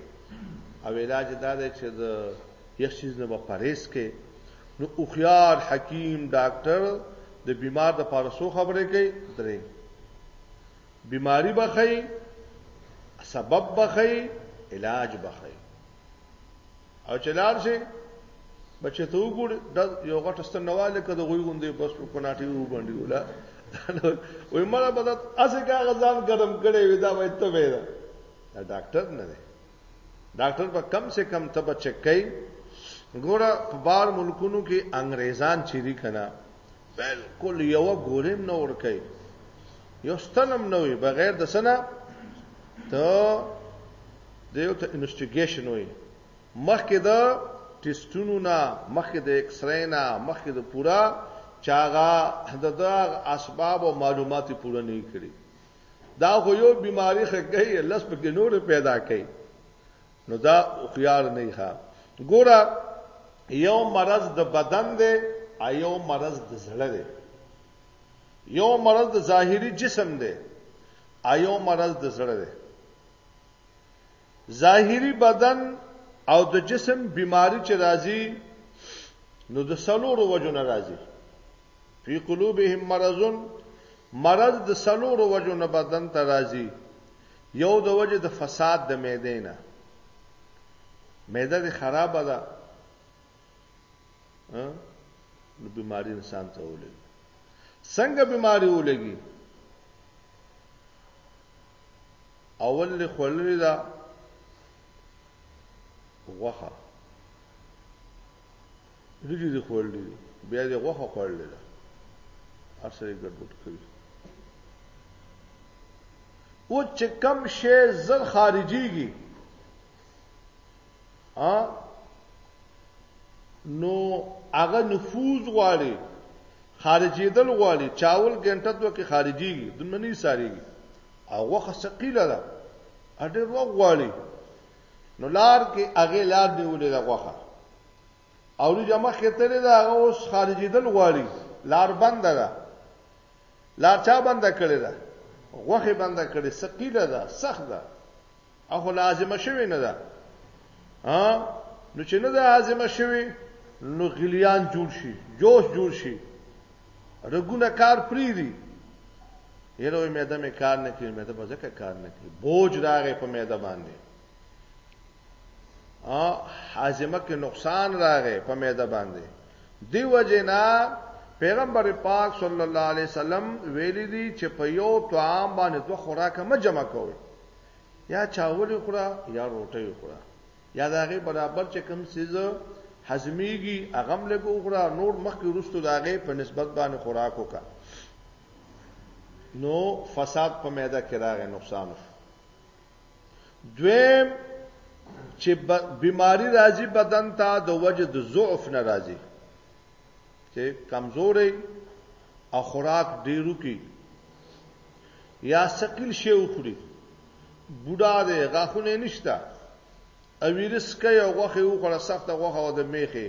او علاج یې دا دی چې د یخ چیز نه به پرهیز کې نو هوښیار حکیم ډاکټر د بیمار د پاره څو خبرې کوي درې بیماری بخی سبب بخی علاج بخی او چلار شي بچې ته وګور د یو غټ ستنواله کده غوي غوندې بس په کناټي و باندې ولا وې مړه بدت اسه کا غزان ګرم کړي ودا وې ته وې دا ډاکټر نه دی ډاکټر په کم سے کم ته بچ کای ګوره په بار ملکونو کې انګريزان چيري کنا بلکل یو ګورې هم نه ورکوي یو ستن هم نه وي بغیر د څه نه ته د یو ته انوسټیګیشن وي مخکې د ټیسټونو نه مخکې د ایکس رای نه مخکې د پورا چاغه د دغه اسباب او معلومات پوره نه کړي دا خو یو بیماری خګي لس پکې نور پیدا کړي نو دا خيار نه ښه ګوره یو مرض د بدن دی او یو مرض د زړه دی یو مرض د ظاهری جسم دی او یو مرض د زړه دی ظاهری بدن او د جسم بیماری چې راځي نو د سلورو وجو نه راځي فی قلوبهم مرضون مرض د سلورو وجو نه بدن ته راځي یو د وجې د فساد د معدې نه معده دې خرابه ده نو بیماری انسان ته ولګي څنګه بیماری ولګي اول له خلل دا غوخه وریجې دې خوړلې دي بیا دې غوښه خوړلې ده هر څه یې ګډوډ کړي او چې کم شی زر خارجيږي ا نو هغه نفوذ غواړي خارجيدل غواړي چاول ګنټه دوه کې خارجيږي د منی ساريږي او وخت ثقيله ده اډر وغواړي نو لار کې هغه لار نیولې ده غوخه او د جمع خطرې دا هغه اوس خارجي دل غواړي لار بند ده لار چا بند کړی ده غوخه بند کړی ثقيله ده سخت ده اخو لازمه شوی نه ده ها نو چې نه ده لازمه شوی نو غلیان جوړ شي جوش جوړ شي رګونه کار پری دي یره مې دمه کار نه کوي مې ته بزکه کار نه کوي بوج راغې په مې ده باندې ا حازمه کې نقصان راغې په میده باندې دی وجنا پیغمبر پاک صلی الله علیه وسلم ویلي دي چې په یو طعام باندې دوه خوراک مې جمع کوي یا چاول خورا یا روټي خورا یا داغه برابر چې کوم سیز حزمیږي اغم لګو خورا نور مخکې ورستو داغه په نسبت باندې خوراک وکا نو فساد په میده کې راغی نقصان شو دویم چې بیماری راځي بدن ته د وجه د ضعف نه راځي چې کمزورې او خوراک ډیرو کې یا ثقل شی وخوري بوډا دی غاخونه نشته او ویرس کوي او غوخه وخوره سخته غوخه او د میخه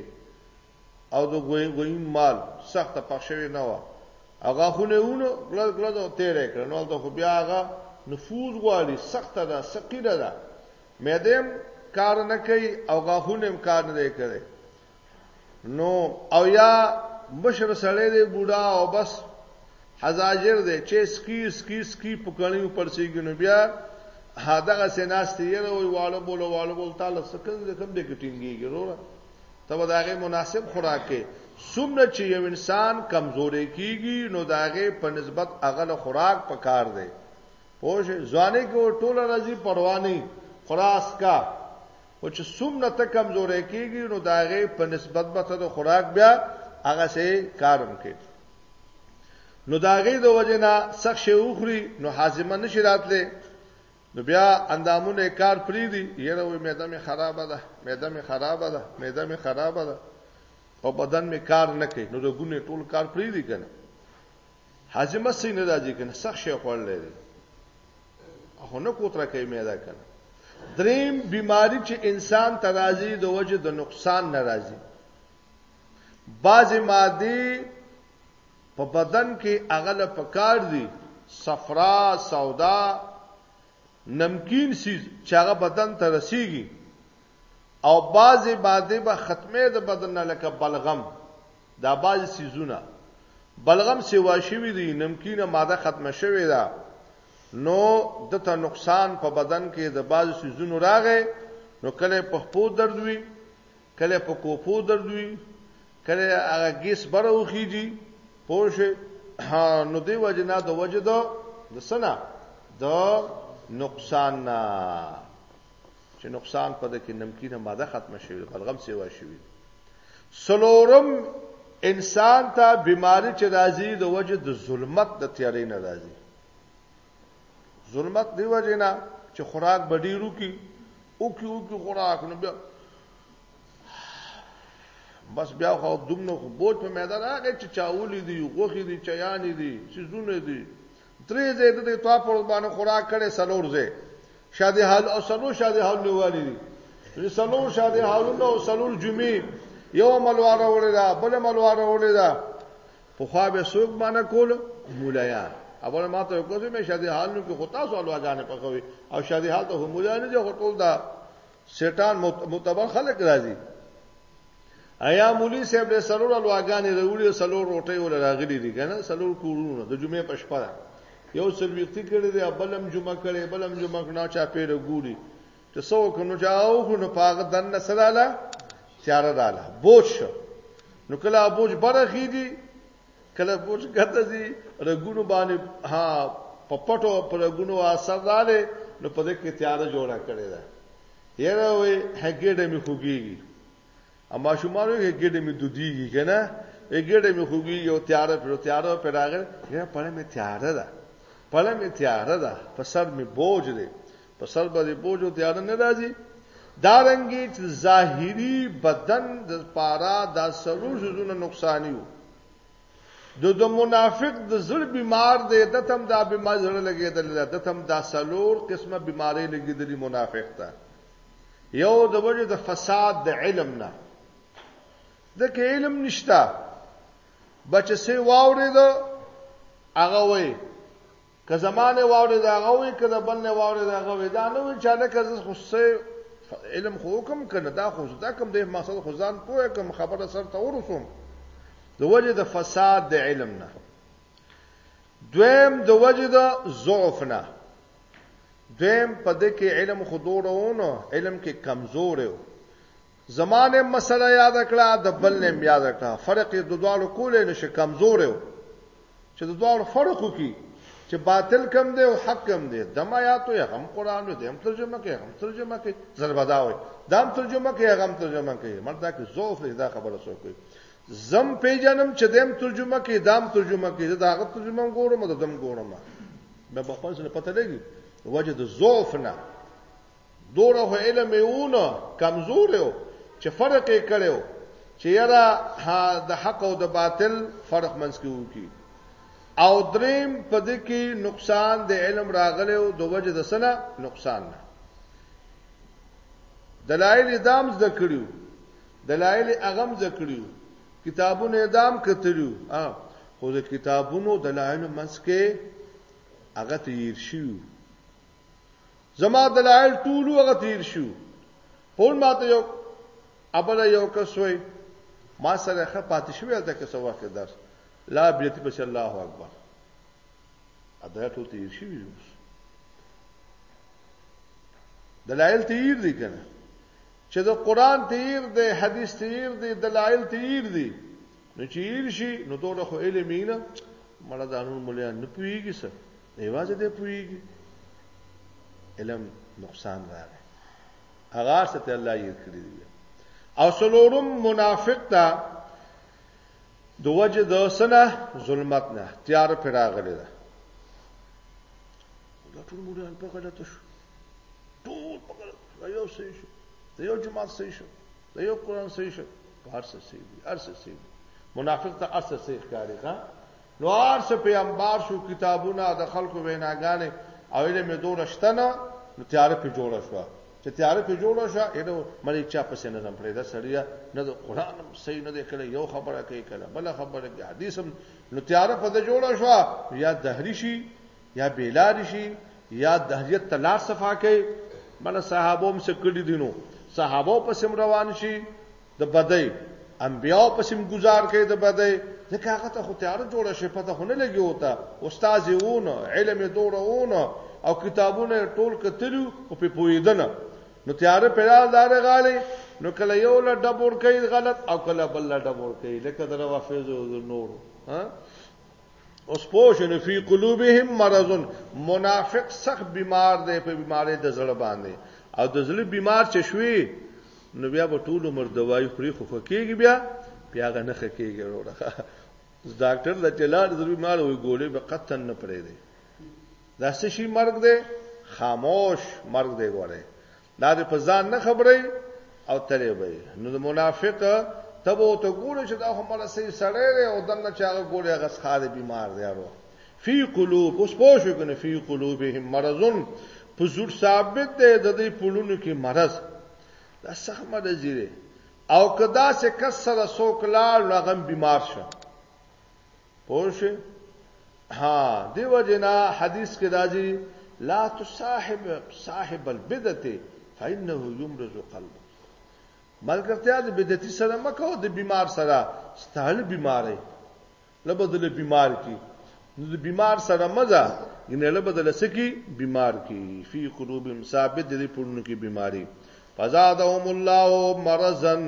او د غويم مال سخته پخ شوې نه وه او غاښونه یې ونه ګلد ګلد او تېره یې کړه نو هلته خو بیا هغه نفوذ غواړي سخته ده ثقیله ده معده هم کار نه کوي او غاښونه هم کار نه دی کړی نو او یا مشر سړی دی بوډا او بس حزاجر دی چې سکی سکی سکی په کڼیو پرسیږي نو بیا هدغه سیناستې یې وي واړه بوله واړه بول تعالی سکن کوم دې کټینګيږي وروره ته به داغه مناسب خوراک کې سمره چې یو انسان کمزورې کیږي نو داغه په نسبت اغله خوراک پکار دی پوه ځواني کې ټول راځي پرواني خلاص کا او چې سمره ته کمزورې کیږي نو داغه په نسبت به ته خوراک بیا هغه سه کارم کې نو داغه د وجنه سخت شي اوخري نو حازمه نشی راتله نو بیا اندامونه یې کار پرېږدي، یاره وایي معده مې خرابه ده، معده مې خرابه ده، معده مې خرابه ده او بدن مې کار نه کوي، نو رګونه یې ټول کار پرېږدي که نه؟ هاضمه صحیح نه راځي که نه؟ سخت شی خوړلی دی، خو نه کوتره کوي معده که نه؟ دریم بیماری چې انسان ته راځي د وجې د نقصان نه راځي، بعضې مادې په بدن کې هغه له پکار دي صفرا سودا نمکین سیز چې هغه بدن ته رسیږي او بعضې باندې به ختمه د بدن نه لکه بلغم دا بعضې سیزونه بلغم سیوا شوی دی نمکینه ماده ختمه شوی ده نو دته نقصان په بدن کې د بعضې سیزونو راغی نو کله په خپو درد وي کله په کوپو درد وي کله هغه ګیس بره وخیږي پوه شئ نو دی وجنا د وجه د د سنا د نقصان نه چې نقصان په دکې نمکینه ماده ختمه شوی بلغم سیوا شوی سلورم انسان ته بیماری چې راځي د وجه د ظلمت د تیارې نه راځي ظلمت دی وجه نه چې خوراک بډیرو کی او کی او کی خوراک نو بیا بس بیا خو دومره خو بوج په میدان هغه چې چاولې دي غوخي دي چيانې دي سيزونه دي درې زې د دې توپ پر باندې خوراک کړي سلور زې شادي حال او سلور شادي حال نیوالي دي سلور شادي حالونه او سلور جمعې یو ملواره وړي دا بل ملواره وړي دا په خوا به سوق باندې کول مولایان اوبله ما ته کوزه مې شادي حال نو کې خطا سوال واګانې پخوي او شادي حال ته هم مولایان دي هټول دا شیطان متبر خلک راځي ایا مولوی صاحب له سلور الواغانې وروړي سلور روټي ول راغلي دي کنه سلور کورونه د جمعې په شپه یو سلويختی کړي دی بلم جمعه کړي بلم جمعه کنا چا پیره ګوري چې سو کنو چاو خو نه پاغه دن نسراله چاره داله بوج نو کله بوج برخې دي کله ګوټ ګته زی رګونو باندې ها په پټو پر رګونو اثر رااله نو په دې کې تیار جوړه کړی دا یره وې هګېډه می خوګيږي اما شومارو هګېډه می دودیږي کنه هګېډه می خوګي یو تیار پر تیار پر راغل یره پړه می تیار ده پړه می تیار ده په سر می بوج دی په سر باندې بوجو تیار نه راځي دا رنګي چې ظاهري بدن د پارا د سرور جزونه نقصاني وو د د منافق د زړه بیمار دی د تم دا بیمار زړه لګیدل د تم دا سلور قسمه بیماری لګیدلی منافق ته یو د وجه د فساد د علم نه د کې علم نشتا بچ سه واورید هغه وای که زما نه واورې دا غوي که د بل نه واورې دا غوي دا نه وي چې لکه زه خو سه علم خو کوم کنه دا خو دا کوم د مقصد خو ځان پوهه کوم خبره سر ته ورسوم د وجه د فساد د علم نه دویم د وجه د ضعف نه دویم په دې کې علم خودورونه علم کې کمزور یو زما نه مسله یاد کړه د بل نه یاد کړه فرق یې د دوالو کولې نشه کمزور یو چې د دوالو فرق وکي چې باطل کم دی او حق کم دی دما یا ته هم قران دې هم ترجمه کوي هم ترجمه کوي زربدا وي دام ترجمه کوي هم ترجمه کوي مردا کې زوف دا خبره سو کوي زم پیجنم چې دیم ترجمه کوي دام ترجمه کوي دا هغه ترجمه ګورم دا دم ګورم به په خپل سره پته لګي وجه د زوف نه دوره خو علم یې و نه، کمزوری و، چې فرق یې کړی و، چې یاره د حق او د باطل فرق منځ کې وکړي. او دریم په دې کې نقصان د علم راغلی و د وجه د سنه نقصان نه. دلایل یې دام زده کړي وو، دلایل یې هغه هم زده کړي وو، کتابونه یې دام کتلي وو، خو د کتابونو دلایلو منځ کې هغه تیر شي وو. زما دلایل ټول هغه تیر شو پون ماته یو ابله یو کس وای ما سره ښه پاتې شوی هلته کې څه وخت درس لا بیرته پس الله اکبر ادا ټول تیر شي اوس دلایل تیر دي کنه چې د قران تیر دی حدیث تیر دی دلایل تیر دی نو چې هیر شي نو دوله خو علم یې نه مړه دا نور مليان نه پويږي څه دیوازه دې پويږي علم نقصان راغی هغه ست الله یې کړی دی او سلورم منافق تا دوجه د سنه ظلمت نه تیار پر راغلی ده دا ټول مليان په غلطه شو ټول په غلطه یو صحیح شو یو جماعت صحیح شو دا یو قران صحیح شو هر څه صحیح دي هر څه صحیح دي منافق ته هر څه صحیح ښکاري ښا نو هر څه پیغمبر شو کتابونه د خلکو ویناګانې او علم دور شتنه نو تیار په جوړ شو چې تیار په جوړ شو اېدو مری چا پسې نه زم پرې دا سړیا نه د قران صحیح نه کړي یو خبره کوي کړه بل خبره کوي حدیث نو تیار په د جوړ شو یا دهری شي یا بیلار شي یا دهریت ته لار صفا کوي مله صحابه هم څه کړي دي نو صحابه په سم روان شي د بدای انبیا په سم گزار کوي د بدای ځکه هغه ته خو تیار جوړه شي پته خو نه لګي وته استاد یې ونه علم یې دوره ونه او کتابونه ټول کتلو او په پویدنه نو تیار پیدا دار غالي نو کله یو لا ډبور کوي غلط او کله بل لا ډبور کوي لکه دروافیزو نور ها اوس پوه شو فی قلوبهم مرض منافق سخت بیمار دی په بیمارې د زړه باندې او د زړه بیمار چې شوی نو بیا به ټول عمر دوايي خوري خو خکېږي بیا بیا غ نه خکېږي وروره ډاکټر د چلار زړه بیمار وي ګولې به قطن نه پرې دی دا څه شي مرګ دی خاموش مرګ دی ګوره دا دې په ځان نه خبرې او ترې به نو د منافق ته به ته ګوره چې دا هم له سي سړی دی او دنه چې هغه ګوره هغه ښکار بیمار دی ورو فی قلوب اوس پوه شو کنه فی قلوبهم مرضون په زور ثابت دی د دې پړونو کې مرض دا سخت مرض دی او کدا سه کس سره سوک لاړ هغه بیمار شه پوش ها دی وجنا حدیث کې راځي لا تصاحب صاحب البدعه فانه يمرض قلبه ملګرتیا د بدعتي سره مکو د بیمار سره ستاله بیماری لبدل بیمار کی نو د بیمار سره مزه ینه لبدل سکی بیمار کی فی قلوب ثابت دې پړنو کی بیماری فزادهم الله مرزن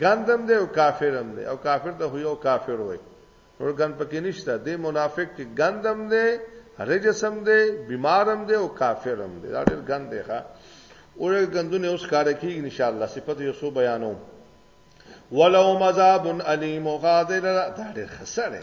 ګندم دی او کافرم دی او کافر ته خو یو کافر وای نور ګند پکې نشته دی منافق کې ګندم دی رجسم دی بیمارم دی او کافرم دی دا ډېر ګند دی ښا او ګندونه اوس کار کوي ان شاء الله صفته یو سو بیانو ولو مذاب الیم غادر دا ډېر خسره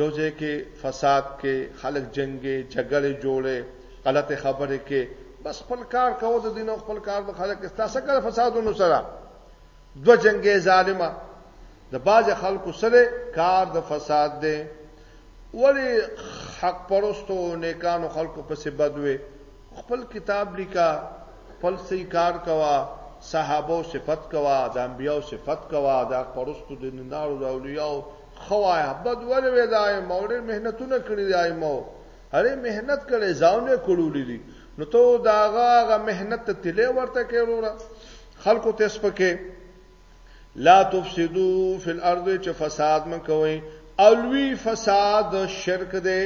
یو ځای کې فساد کې خلک جنګې جګړې جوړې غلطه خبره کې بس خپل کار کوو د دین او خپل کار به خلک تاسو کله فسادونو سره دو جنگې ظالما د باز خلکو سره کار د فساد دی ولی حق پرستو نیکانو خلکو پسې بدوي خپل کتاب لیکا خپل سې کار کوا صحابه صفت کوا د انبیو صفت کوا د پرستو د نندارو د اولیاء ښه وایه بد ولې وې دا یې مو ډېر محنتونه کړي دی یې مو هرې محنت کړي ځاونه کړولې دي نو ته داغه هغه محنت ته تلې ورته کې وروره خلکو ته سپکه لا تفسدو فی الارض چې فساد من کوي او لوی فساد شرک دی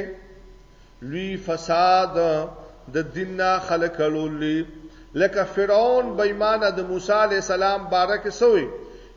لوی فساد د دین نه خلک لولي لکه فرعون بېمانه د موسی علی السلام بارک سوی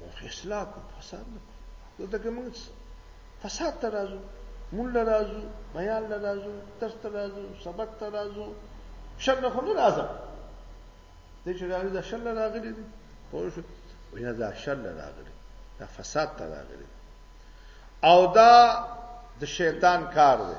موږ اصلاح کو فساد نه کو دا کوم فساد ته راځو مول راځو بیان راځو درس ته راځو سبق ته راځو شر نه خو نه راځو د چې راځي دا شر راغلي دي پوه شو وینا دا شر راغلي دا فساد ته راغلي او دا د شیطان کار دی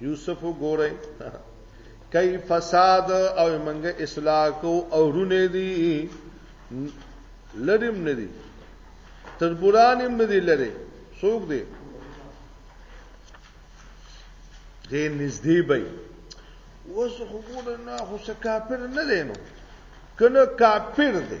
یوسف ګوره کای فساد او منګه اصلاح کو او رونه دي لریم نه دي تربورانیم نه دي لري څوک دي دې نږدې به وسه خو ګوره نه خو څه کافر نه دی نو کنه کافر دی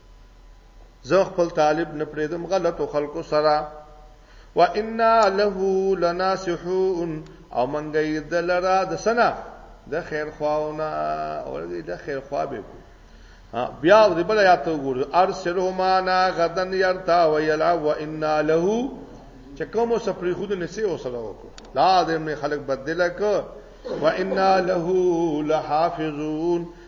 زه خپل طالب نه پریدم غلطو خلکو سره وانا له لناصحون او منګی دلرا د سنا د خیر خواونه اورګی د خیر خوا به کو بیا د بل یا ته ګور ارسلو معنا غدن يرتا ويلا وانا له چې کوم سپری خود نسی وسره وکړو لا دې خلک بدله کو وانا له لحافظون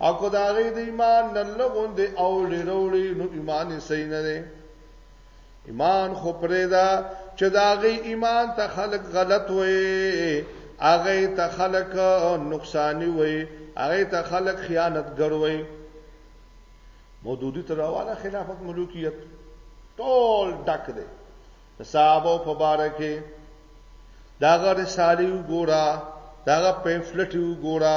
او که دا غي د ایمان نه لغون دی او لروړي نو ایمان یې صحیح نه دی ایمان خو پرې دا چې دا غي ایمان ته خلق غلط وي هغه ته خلق نقصانی وي هغه ته خلق خیانتګر وي مودودی تر والا خلافت ملوکیت ټول ډک دی صحابه په بار کې داغه رسالې وګورا داغه پمفلټ وګورا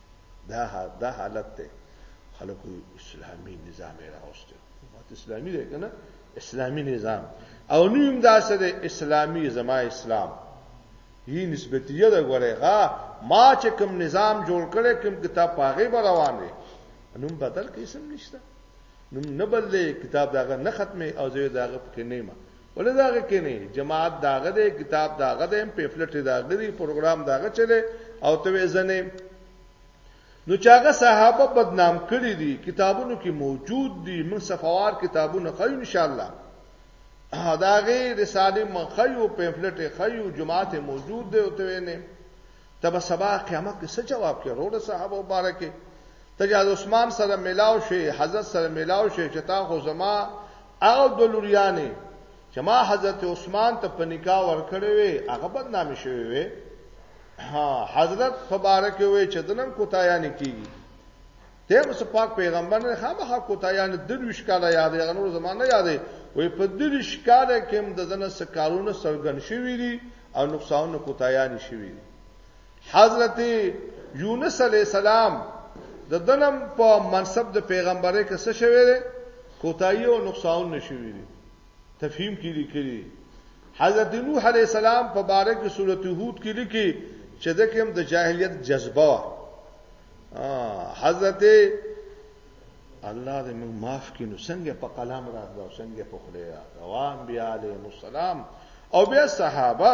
دا دا حالت ته خلکو اسلامي نظام راوسته حکومت اسلامي دی کنه اسلامي نظام او نیم دا څه دی اسلامي زما اسلام یی نسبتیه ده غره غا ما چې کوم نظام جوړ کړي کوم کتاب پاغه به روان وي نوم بدل کې سم نشته نوم نه بدلې کتاب داغه نه ختمه او زه داغه پکې نه ما ولې دا هغه کې نه جماعت دا هغه دی کتاب دا هغه دی پیفلټ دا هغه دی پروګرام دا هغه چلے او ته یې ځنه نو چاغه صحابه بدنام کړی دي کتابونو کې موجود دي من صفوار کتابونه خو ان شاء الله داغه رساله مخیو پمفلټ خیو جماعت موجود دی او ته نه تب سبا قیامت کې څه جواب کې روړ صحابه مبارکه تجاز عثمان سره ملاو شي حضرت سره ملاو شي چې تا خو زما هغه د لوریانې چې ما حضرت عثمان ته په نکاح ورکړې وي هغه بدنامي شوی وي ها حضرت مبارک وي چې دنن کوتایا نه کیږي ته اوس پاک پیغمبر نه خامخا کوتایا نه درویش کاله یاد یې غنور زمانه یادې وي په درویش کاله کې هم د زنه سکارونه سرګن شوی دي او نقصان کوتایا نه شوی دي حضرت یونس علی السلام د دنم په منصب د پیغمبري کې څه شوی دی کوتاهی او نقصان نشوي دي تفهیم کې لیکلي حضرت نوح علی السلام په باره کې سورته هود کې لیکي چې د کوم د جاهلیت جذبه حضرت الله دې موږ معاف کړي نو څنګه په قلم راځو او څنګه په خله راځو انبیاء علیهم السلام او بیا صحابه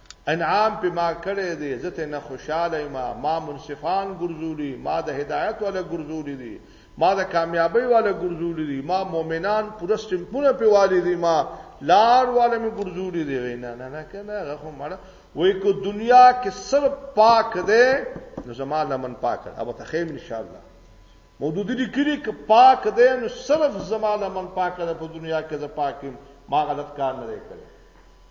انعام پی ما کړی دی زه ته نه خوشاله یم ما منصفان ګرځولی ما د هدایت والا ګرځولی دی ما د کامیابی والا ګرځولی دی ما مؤمنان پوره سټمپونه پی والی دی ما لار والا می ګرځولی دی نه نه نه کنه هغه خو مړه وای کو دنیا کې سر پاک دی نو زما لمن پاک ده ابو ته خیم ان شاء الله مودودی لیکلی ک پاک دی نو صرف زما لمن پاک ده په دنیا کې زه پاکم ما غلط کار نه کړی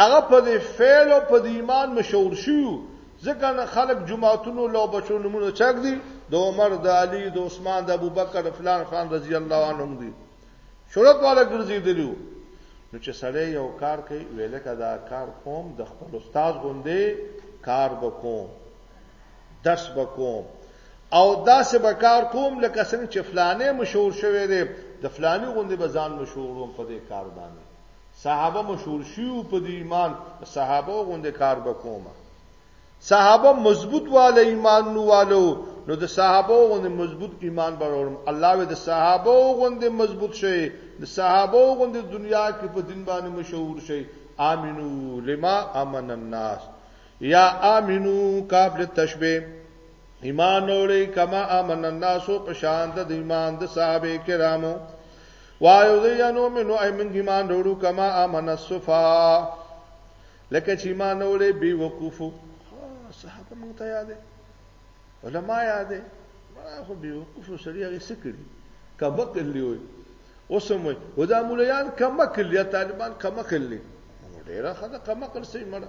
هغه په دې فعل او په دې ایمان مشهور شو ځکه نه خلک جمعهتونو لو بچو نمونه چک دي د عمر د علي د عثمان د ابوبکر فلان خان رضی الله عنهم دي شرط والا ګرځیدلو نو چې سړی یو کار کوي ویلکه دا کار کوم د خپل استاد غوندې کار وکوم درس وکوم او دا څه به کار کوم لکه څنګه چې فلانه مشهور شوی دی د فلانی غوندې به ځان مشهوروم په دې کار باندې صحابه مشهور شیو په دې ایمان صحابه غوندې کار وکوم صحابه مضبوط والے ایمان نو والو نو د صحابه غوندې مضبوط ایمان برورم الله وې د صحابه غوندې مضبوط شي د صحابه غوندې دنیا کې په دین باندې مشهور شي امنو لما امن الناس یا امنو قابل تشبیه ایمان اوري کما امن الناس په شان د ایمان د صحابه کرامو وایو دی انو منو ای من ایمان وروړو کما امن الصفا لکه چې ایمان وروړي بي وقوفو صحابه مونږ ته یادې علما یادې ما خو بي وقوفو سړي هغه سکړي کبه کلی وي اوسم وي ودا مولیان کمه کلی طالبان کمه کلی ډیره خدای کمه کړ سي مړه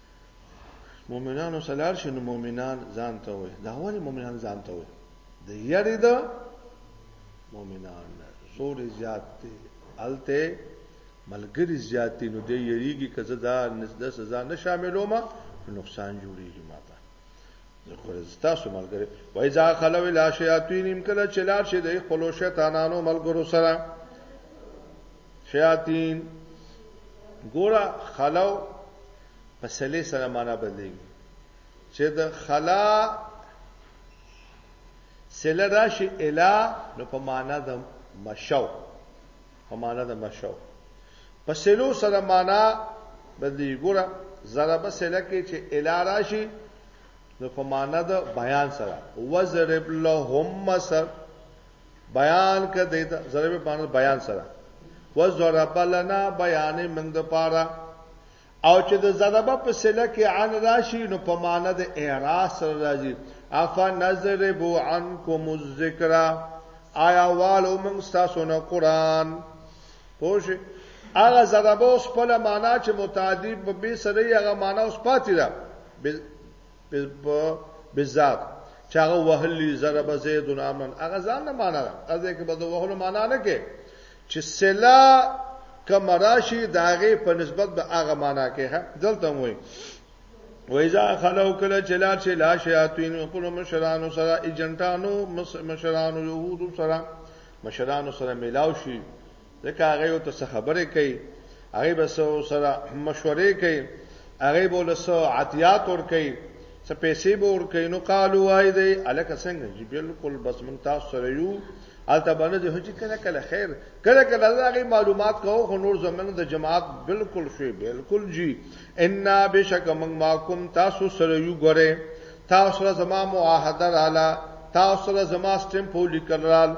مؤمنانو سلار شنو مؤمنان ځان ته وي دا ولې مؤمنان ځان ته وي د یری دا مؤمنان زور زیات دي الته ملګری زیات دي نو د یریږي کزه دا نزد سزا نه شاملو ما نقصان جوړیږي ماته ذکر تاسو ملګری وای ځا خلو الا شیاطین کله چلار شي د خپل شیطانانو ملګرو سره شیاطین ګورا خلو په سلی سره معنا بدلېږي چې د خلا سله راشي الا نو په معنا د مشو په معنا د مشو په سلو سره معنا بدلېږي ګورا ضرب سله کې چې الا راشي نو په معنا د بیان سره وزرب لهم مثل بیان کده ته ضرب باندې بیان سره وضرب لنا بیان موږ د پاره او چې د ضرب په سله کې عن راشي نو په معنی د اعراض سره راځي افا نظرب عنکم الذکر آیا والو موږ تاسو نه قران پوه هغه ضرب اوس په معنی چې متعدی په به سره هغه معنی اوس پاتې ده بالذات چاغه وهلی ضرب زید امرن هغه ځان نه معنا ده هغه کې به د وهلو معنا نه کې چې سلا کمراشی داغه په نسبت به هغه معنا کې ها دلته موي وایزا خلو کله چلا چې لا شیاطین خپل مشرانو سره ایجنټانو مشرانو يهودو سره مشرانو سره ملاو شي ځکه هغه یو ته خبرې کوي هغه به سو سره مشورې کوي هغه به له سو عطیات ور کوي څه پیسې به ور کوي نو قالو وای دی الکه څنګه چې بالکل بس مونږ تاسو سره یو الته باندې د هجې کله کله خیر کله کله هغه معلومات کوو خو نور زمنګ د جماعت بالکل شوی بالکل جی ان بشک من ماکم تاسو سره یو غره تاسو سره زما معاهده رااله تاسو سره زما سټمپ ولیکل رال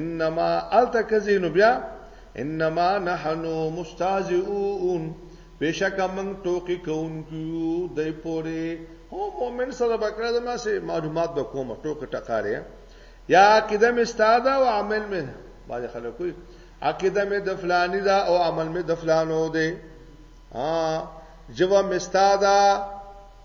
انما التکزینو بیا انما نحن مستهزئون بشک من ټوکی کوونکیو دای پوره هو مؤمن سره بکره زما سه معلومات به کوم ټوک ټقاره یا عقیده می استاده او عمل می باندې خلکو عقیده می د فلانی دا او عمل می د فلانو دی ها جواب می استاده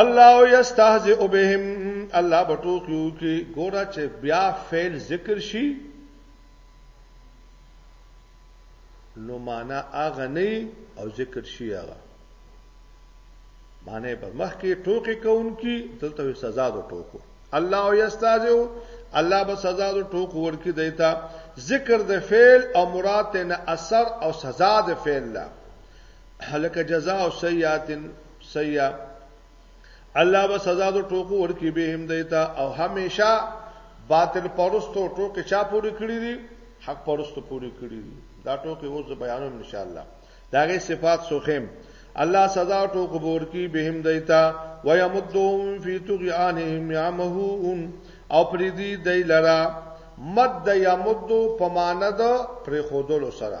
الله یستهزئ بهم الله بټو کیو کی ګورا چې بیا فعل ذکر شي نو معنا اغه نه او ذکر شي هغه معنی په مخ کې ټوکی کون کی دلته سزا دو ټوکو الله یستهزئ الله به سزا د ټوکو ورکی دیتا ذکر د فعل او مراد نه اثر او سزا د فعل لا هلکه جزاء سیئات سیئا الله به سزا د ټوکو ورکی به هم دیتا او همیشه باطل پرستو ټوکې چا پوری کړی دي حق پرستو پوری کړی دي دا ټوکې اوس بیانوم ان شاء الله داغه صفات سوخم الله سزا ټوکو بور کی به هم دیتا ويمدهم فی طغیانهم یعمهون او پریدی دی لرا مد یمد پمانه د پر خودلو سره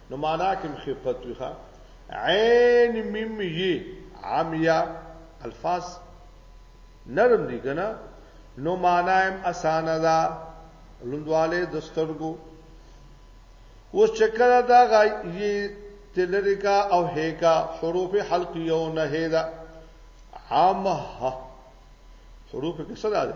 نو معنا کوم خفت وی ښا عین میم یی عمیا الفاظ نرم دي کنه نو معنا هم اسانه ده لوندواله د سترګو اوس چکر دا غي تلریکا او هیکا حروف حلقی او نه هیدا عامه حروف کې څه ده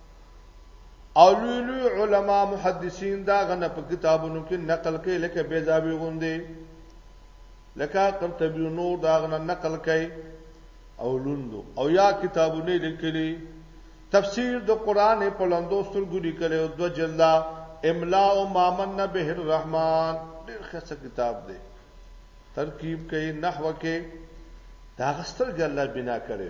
او لوی لوی علما محدثین دا غنه په کتابونو کې نقل کوي لکه بیزاوی غوندي لکه قرطبی نور دا غنه نقل کوي او لوندو او یا کتابونه لیکلي تفسیر د قران په لوندو سترګو لیکلي او دو جلدا املا او مامن به الرحمن ډیر ښه کتاب دی ترکیب کوي نحو کې دا غستر ګل بنا کړی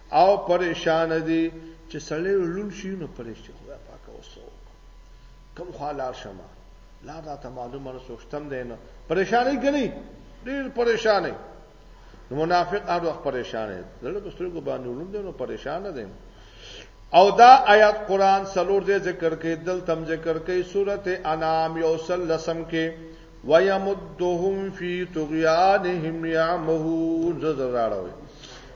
او پریشان دي چې سړی ړون شي نو پرېشته خدای پاک اوسو کم خالار شمه لا دا ته معلومه نه سوچتم دی نه پریشانې غني ډېر پریشانې نو منافق هر وخت پریشان دی زړه په سترګو باندې ړون دی نو پریشان دی او دا آیات قران سلور دې ذکر کې دل تم ذکر کې سورته انعام یو سل لسم کې ويمدهم فی طغیانهم یعمهون زړه راړوي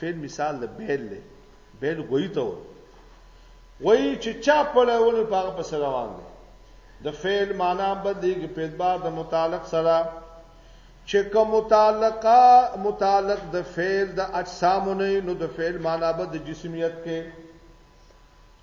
فعل مثال د بیل دی بیل غوی ته وای چې چا په لونه پاغه پس روان دی د فعل معنا بدلیږي په اعتبار د متعلق سره چې کوم متعلقه متعلق د فعل د اجسام نه نو د فعل معنا به د جسمیت کې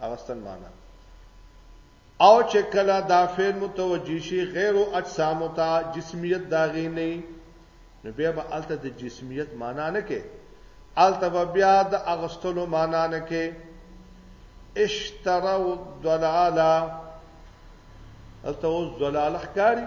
اغستل معنا او چې کله دا فعل متوجی شي غیر او اجسام ته جسمیت داغي نه نو بیا به الته د جسمیت معنا نه کې الته بیا د اغستلو معنا نه کې اشتروا الضلاله الته اوس ضلاله ښکاری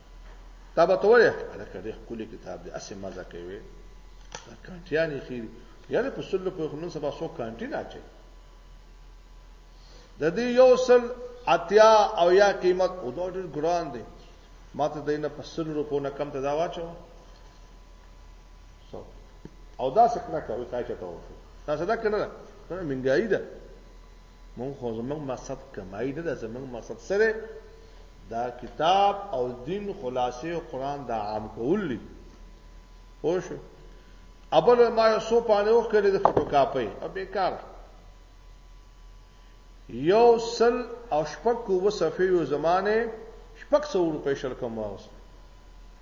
دا به توله الکه دې کلی کتاب دې اسې مزه کوي کانټیانی خیر یاره په سل په خنن سبا سو کانټین اچي د دې یو سل اتیا او یا قیمت او دا ډېر ګران دی ماته دینه په سل روپو نه کم ته دا واچو او دا څنګه کوي کای چته وو دا څه دا کنه دا منګای ده مونږ خو زمونږ مقصد کمای نه ده زمونږ مقصد سره دا کتاب او دین خلاصې او قران دا عام کول دي خو شو ابل ما یو سو پانه وخ کړي د فوټو کاپي او بیکار یو سل او شپږ کو وسفه یو زمانه شپږ سو روپې شل کوم واوس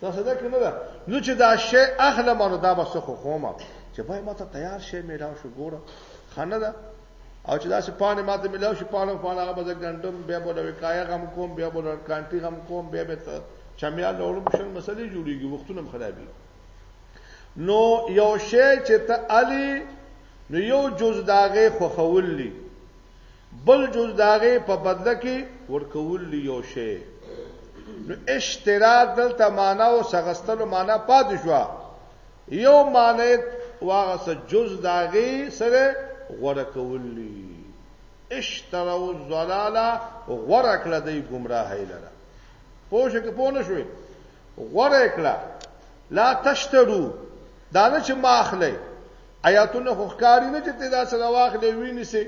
تاسو دا کنه دا نو چې دا شی اخله مانو دا بس خو خوما چې بای ماته تیار شی میلاو شو ګوره خنه دا او چې دا سه پانه ماته میلاو شو پانه پانه هغه بز ګندم بیا بوله وکایا غم کوم بیا بوله کانټي غم کوم بیا به ته چمیا لورم شن مسلې جوړیږي وختونه خرابي نو یو شی چې ته علي نو یو جز داغه خوخول لی بل جز د هغې په بدله کې ورکول دي یو شی، نو اشتراک دلته معنا او سغستلو معنا پاتې شوه، یو معنی واغه څه جز د هغې سره غوره کول دي، اشتروا الضلاله غوره کړه دی ګمراهی لره پوه شو که پوه نه شوې غوره کړه لا تشترو دا نه چې ما اخلئ آیاتونه خو ښکاری نه چې دا سره واخلې ویني سي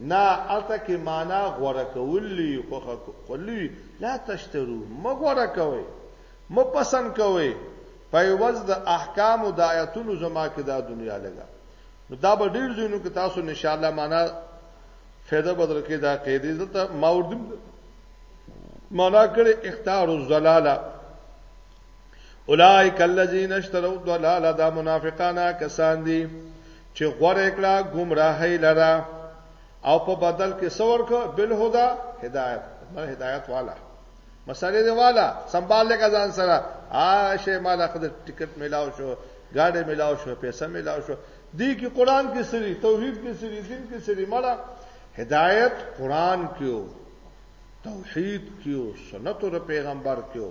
نه الته کې معنا غوړه کولی خو خلی لا تشترو مغوړه کوي مو پسند کوي په وز د احکام او د آیاتونو زما کې دا دنیا لګا نو دا به ډیر زینو کې تاسو ان شاء الله معنا فایده بدل کې دا قیدې زته ما وردم معنا کړي اختار الزلاله اولائک الذین اشتروا الضلاله دا منافقان کسان دي چې غوړه کړه گمراهی لرا او په بدل کې څور کو بل هدا هدایت مر هدایت والا مسالې دی والا سنبال لګ ځان سره آ شه مال خد ټیکټ ملاو شو گاډي ملاو شو پیسې ملاو شو دی کې قران کې سری توحید کې سری دین کې سری مړه هدایت قران کېو توحید کېو سنت او پیغمبر کېو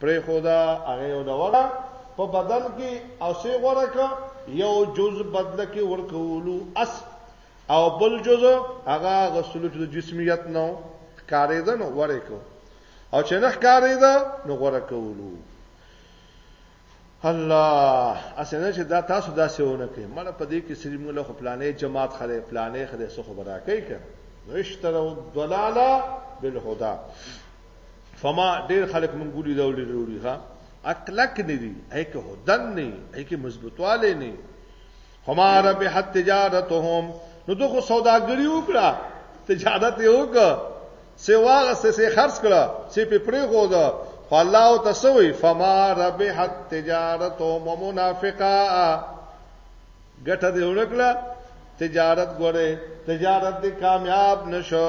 پرې خدا هغه یو ډول په بدن کې او سي غره ک یو جز بدل کې ورکولو اس او بل جز هغه غسل چې جسمیت نو کارې ده نو وره کو او چې نه کارې ده نو غره کولو الله اسنه چې دا تاسو دا سونه کوي مړه په دې کې سری مولا خو پلانې جماعت خره پلانې خره سو خبره کوي که نو اشترو دلاله بالهدى فما ډیر خلک مونږ ګولي دا ولې وروړي ها اکلک نه دي هیڅ هدن نه هیڅ مضبوطواله نه فما ربحت تجارتهم نو دغه سوداګری وکړه تجارت یې وکړه سیوا غسه سي خرڅ کړه سي په پرې خو ده فالله تسوي فما ربحت تجارتهم منافقا ګټه دې ورکړه تجارت غوړې تجارت دې کامیاب نشو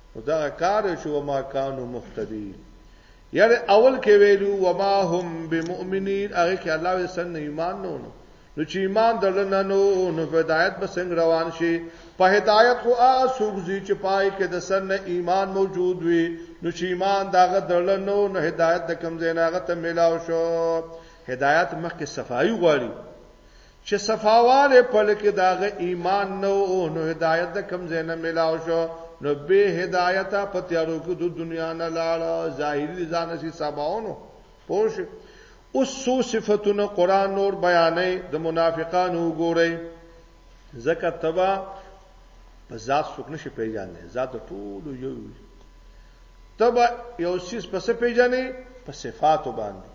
نو دا کار چې و ما کانو مهتدین یاره اول کې ویلو و ما هم بمؤمنین هغه کې الله یې سن ایمان نو نو چې ایمان درلنه نو نو هدایت به څنګه روان شي په هدایت خو هغه سوګزي چې پای کې د سن ایمان موجود وي نو چې ایمان داغه درلنه نو هدایت د کم زیناغه ته ملاو شو هدایت مخکې صفائی غواړي چې صفاوالی په له کې د هغه ایمان نه و، نو هدایت د کوم ځای نه ملاو شو؟ نو بې هدایته په تیارو کې د دنیا نه لاړ، ظاهري د ځانه سي سباونو. پوه شوې؟ اوس څو صفتونه قرآن نور بیانوي، د منافقانو وګورئ، ځکه ته به په ذات څوک نه شي پېژندی، ذات د ټولو یو وي، ته به یو څیز په څه پېژنې؟ په صفاتو باندې،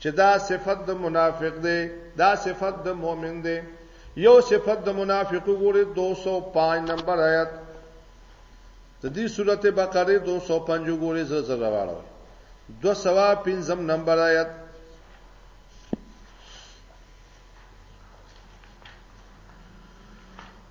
چې دا صفت د منافق دی دا صفت د مؤمن دی یو صفت د منافق وګوره 205 نمبر آیت د دې سورته بقره 205 وګوره زر زر راوړو 205 نمبر آیت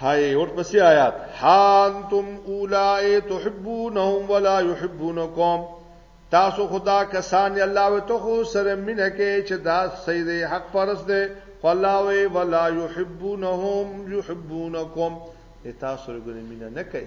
هاي اور پسې آیات حانتم اولای تحبونهم ولا يحبونكم تاسو خدا کسان الله و ته خو سره مینه کې چې دا سید حق پرس دی والله وی ولا يحبونهم يحبونكم تاسو رګونه مینه نه کوي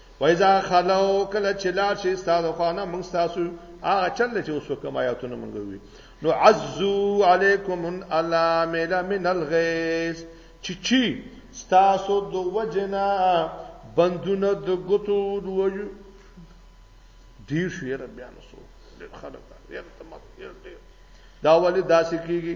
وایزا خلو کله چې لار شي استاد خوانه موږ تاسو هغه چل چې اوس کوم آیاتونه موږ وی نو عزو علیکم الا مل من الغیث چی چی تاسو د وجنا بندونه د ګوتو وجو ډیر شو یې ربیان سو خلک دا یې تمام یې دا ولې داسې کیږي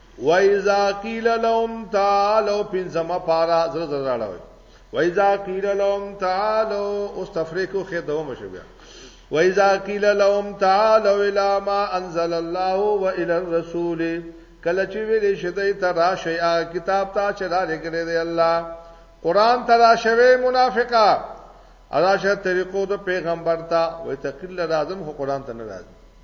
وایذا قیل لهم تعالوا پنځمه پارا زر زر راړوي وایذا قیل لهم تعالوا اوس تفریقو خې دوه مشه بیا وایذا قیل لهم تعالوا الى ما انزل الله والى الرسول کله چې ویلې شدای ته راشي کتاب ته چې را لګلې دی الله قران ته راشوي منافقه راشه طریقو د پیغمبر ته وای تقریر لازم خو قران ته نه راځي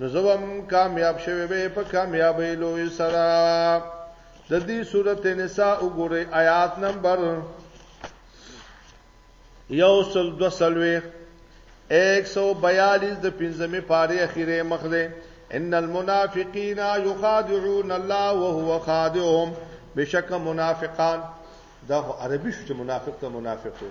نو زوم کامیاب شوی به په کامیابی لوی سره د دې سورته نساء وګوره آیات نمبر یو سل دو سلوی 142 د پنځمه پاره اخیره مخ ده ان المنافقین یخادعون الله وهو خادعهم بشک منافقان دا عربی شته منافق ته منافق وي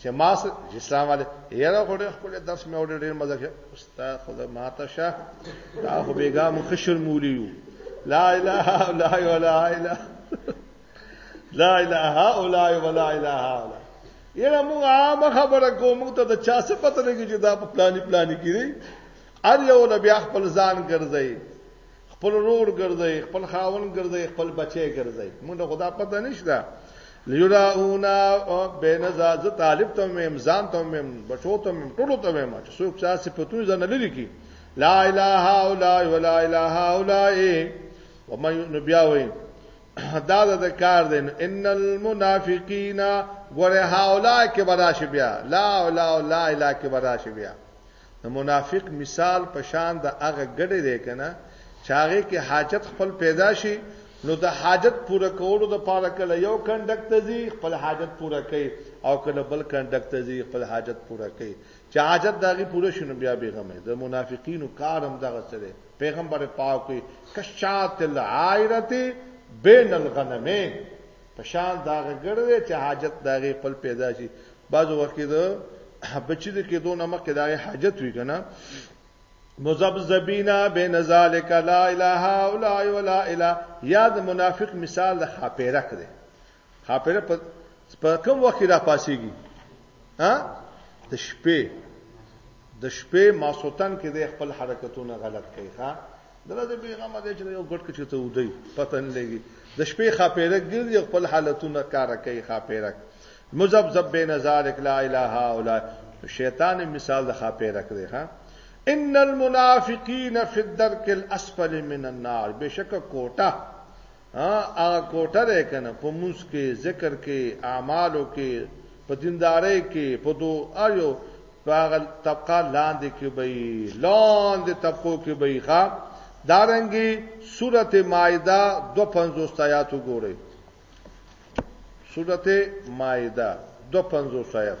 چې ما سره اسلام علی یاره خو ډېر خپل درس مې اورې ډېر مزه کړ استاد خو دا ماته شه دا خو بیګا مخشر مولی یو لا اله الا الله ولا اله لا اله الا الله ولا اله الا الله یره موږ عام خبره کوو موږ ته د چا څه پته لګي چې دا په پلاني پلاني کړي ار یو له بیا خپل ځان ګرځي خپل رور ګرځي خپل خاون ګرځي خپل بچي ګرځي موږ خدا پته نشته لیراونا بین زاز طالب ته مم ځان ته مم بچو ته مم ټولو ته مم چې څوک چا صفاتونه ځنه لري کی لا اله الا ولا اله الا ومن نبیاوی دا د کار دین ان المنافقین ګره هاولا کې براشي بیا لا الا الا الا کې براشي بیا د منافق مثال په شان د هغه ګډې دی کنه چې هغه کې حاجت خپل پیدا شي نو د حاجت پوره کولو د پاره کله یو کنډک ته ځي خپل حاجت پوره کوي او کله بل کنډک ته ځي خپل حاجت پوره کوي چې حاجت داغي پوره شنو بیا بیغمه د منافقینو کارم دغه سره پیغمبر پاک کشات العائرته بین الغنمین په شان دا غګړې چې حاجت داغه خپل پیدا شي بعض وخت کې دا بچی د کېدو نه مخکې داغه حاجت وی کنه مزبذبینا بین ذالک لا اله الا ولا اله یاد منافق مثال د خاپیره کړي خاپیره په کوم وخت را پاسيږي ها د شپې د شپې ماسوتن کې دی خپل حرکتونه غلط کوي ښا دله د بیغمه دی چې یو ګټ کې چې ته ودی پته نه لګي د شپې خاپیرک ګرځي خپل حالتونه کار کوي خاپیرک مزبذب بین ذالک لا اله الا شیطان مثال د خاپیرک دی ها ان المنافقین فی الدرک الاسفل من النار بشک کوټه هغه کوټه دی کنه په موس کې ذکر کې اعمالو کې په دیندارۍ کې په دو اړو په هغه طبقه لاندې کې به لاندې طبقو کې به ښا دارنګي سورته مائده 250 آیات وګورئ سورته مائده 250 آیات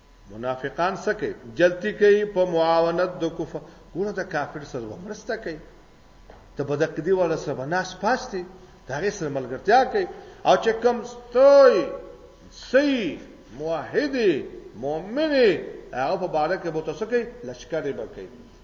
منافقان څه کوي جلتی کوي په معاونت د کفر ګوره د کافر سره ومرسته کوي ته به د قدی ولا سره بناس پاستی دا غي سره ملګرتیا کوي او چې کم ستوي سي موحد مؤمن هغه په باره کې بوته سکی لشکرې به کوي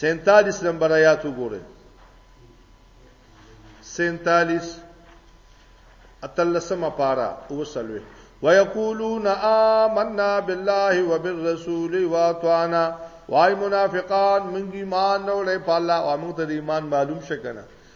47 نمبر آیات وګوره 47 اتلسمه پارا او سلوي ويقولون آمنا بالله وبالرسول واطعنا وای منافقان منګي مان نه ولې په الله او موږ ته ایمان معلوم شکنه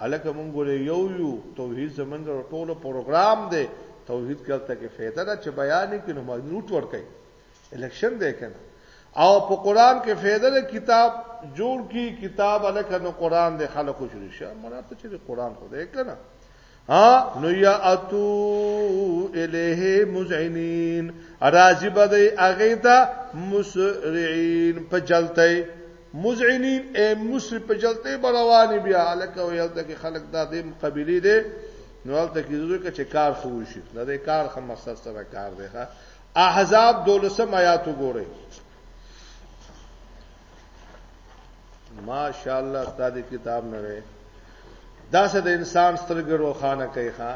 هلکه مونږ له یو یو توحید زمونږ له ټولو پروګرام دی توحید کړته کې فایده ده چې بیان کې نو مجنوټ ور کوي الیکشن دی کنه او په قران کې فایده ده کتاب جوړ کی کتاب الکه نو قران د خلکو شروع شه مړه ته چې قران خو دې کنه ها نو یا اتو الیه مزعنین راضی بده اغه تا مسرعين په جلته مذعنین اے مصر په جلته به روانې بیا هلکه وایي هلته کې خلک دا دې قبیلې دی نو هلته کې زوی که چې کار خو وشي د دې کار ښه مقصد سره کار دی ښه احزاب دولسم آیات وګورئ ماشاءالله ستاسو کتاب نه وي دا څه د انسان سترګې روخانه کوي ښا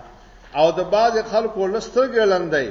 او د باز خلکو لسترګې لندای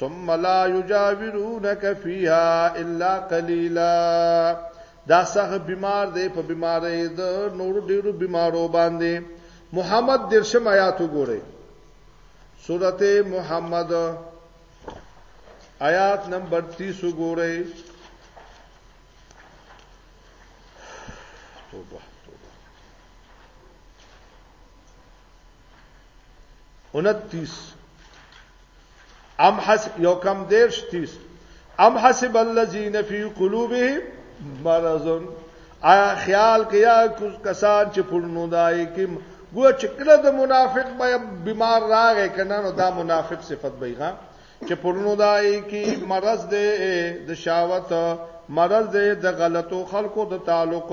ثم لا يجاورونك فيها الا قليلا دا سخ بیمار دی په بیمارې د نور ډیرو بیمارو باندې محمد درشم آیات وګوره سورته محمد آیات نمبر 30 وګوره توبه توبه 29 ام حس یو کم دیرش تیس ام حسب الذین فی قلوبهم مرض آیا خیال کیا کسان چې پړنو دای کې ګو چې کله د منافق به بیمار راغی کنه نو دا منافق صفت به ښه چې پړنو دای کې مرض دی د شاوت مرض دی د غلطو خلکو د تعلق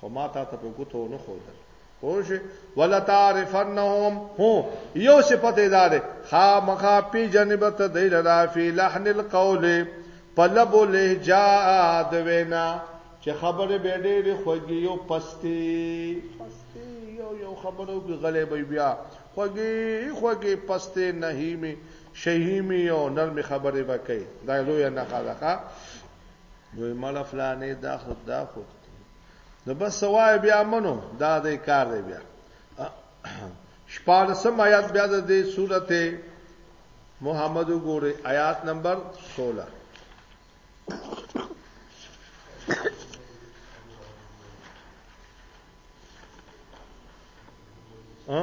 خو ما تا ته په ګوتو نه خودل پوه شي ولتعرفنهم هو یو صفت اداره خامخا پی جنبت دی لرا فی لحن القول پلب لهجا د وینا چې خبره به ډېرې خوږی یو پستی پستی یو یو خبرو کې غلې بی بیا خوږی خوږی پستی نهیمی شهیمی او نرم خبره وکي دا لوی نه خاله نو یې مړه فلانې دا خود دا خود نو بس سوای بیا منو دا دې کار دی بیا شپارسم آیات بیا د دې سورته محمد وګوره آیات نمبر 16 ها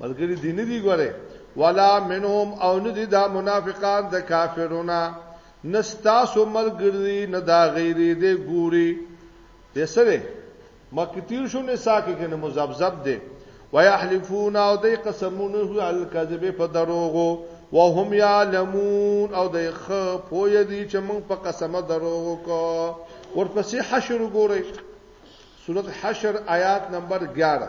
ملګری دین دی ګوره ولا منهم او نه دي دا منافقان د کافرونه نستا سو ملګری نه دا غیری دی ګوري د سره مکه تیر شو نه ساکه کنه مزبذب دی ويحلفون او دی قسمونه الکذب په دروغو وهم يعلمون او دی خ پوی دی چې موږ په قسمه دروغو کو ورپسې حشر ګوري سورۃ حشر آیات نمبر 11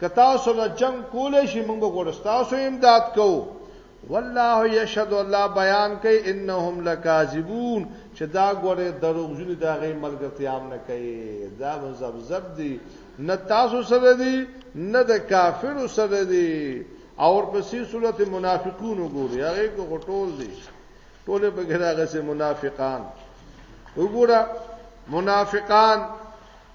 که تاسو له جنگ کولې شي موږ به ګور تاسو امداد کوو والله یشهد الله بیان کوي انهم لکاذبون چې دا ګوره دروغجن دا غي ملګرتیا نه کوي دا زبزب دي نه تاسو سره دي نه د کافر سره دي او پسې صورت منافقون وګوري هغه کو ټول دي ټول به ګرغه سي منافقان وګوره منافقان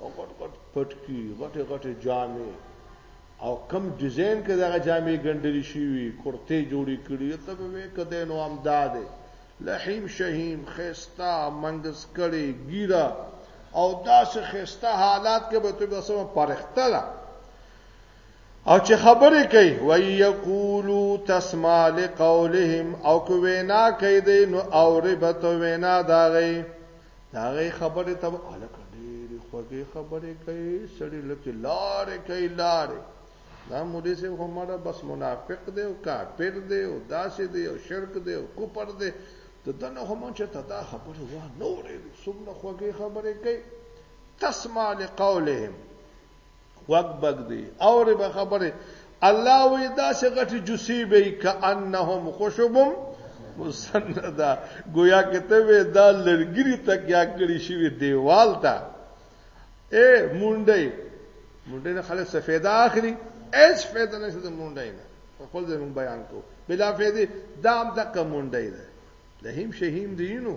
او غټ غټ پټکی غټه غټه جامې او کم ډیزاین کې دغه جامې ګندلې شي وي کرته جوړې کړي ته به وې کده نو هم داده لحیم شهیم خستا منګس کړي ګیرا او داس خستا حالات کې به ته به سم پرخته ده او چې خبرې کوي وای یقولو تسمع لقولهم او کو وینا کوي نو اوربته وینا داغي دا غي خبره ته الک ډېری خوږې خبرې کوي سړی لکه لارې کوي لارې دا مولوی صاحب خو مړه بس منافق دی او کافر دی او داسې دی او شرک دی او کوپر دی د دنه هم چې ته دا خبره و نورې څومره خوږې خبرې کوي تسمع لقولهم وګ بګ دی اورې به خبره الله وی دا څه غټي جوسی به کانهم خوشبم مسندا گویا کته وی دا لړګری تکیا کړی شی دیوال ته اے مونډه مونډه نه خلک سفیدا اخري اچ فیدا نشته د مونډه نه خپل دې مون بیان کو بلا فیدی دام تک مونډه ده لهیم شهیم دینو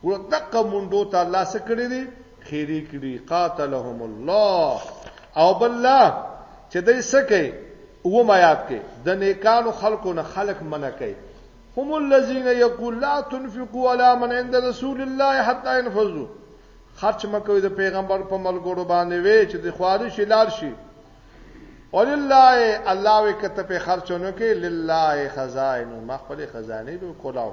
خو دقه منډو ته الله څه کړی دی خیری کړی قاتلهم الله او بالله چې دای سکه و ما یاد کې د نیکانو خلکو نه خلق منع کوي هم الذين يقول لا تنفقوا على من عند رسول الله حتى ينفذوا خرچ مکوې د پیغمبر په ملګرو باندې وې چې د خواري شلار شي ولله الله وکته په خرچونو کې لله خزائن مخبل خزانه به کولاو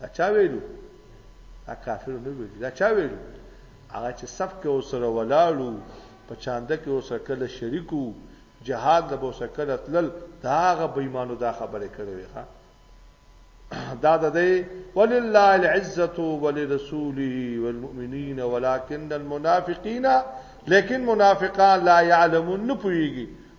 دا چا ویلو دا کافر نه ویلو دا چا ویلو هغه چې صف کې وسره ولاړو په چانده کې وسره کله شریکو جهاد له وسره کله تلل دا هغه بېمانو دا خبره کړې وي ښا دا د دې ولله العزه ولرسوله والمؤمنین ولكن المنافقین لیکن منافقان لا يعلمون نه پويږي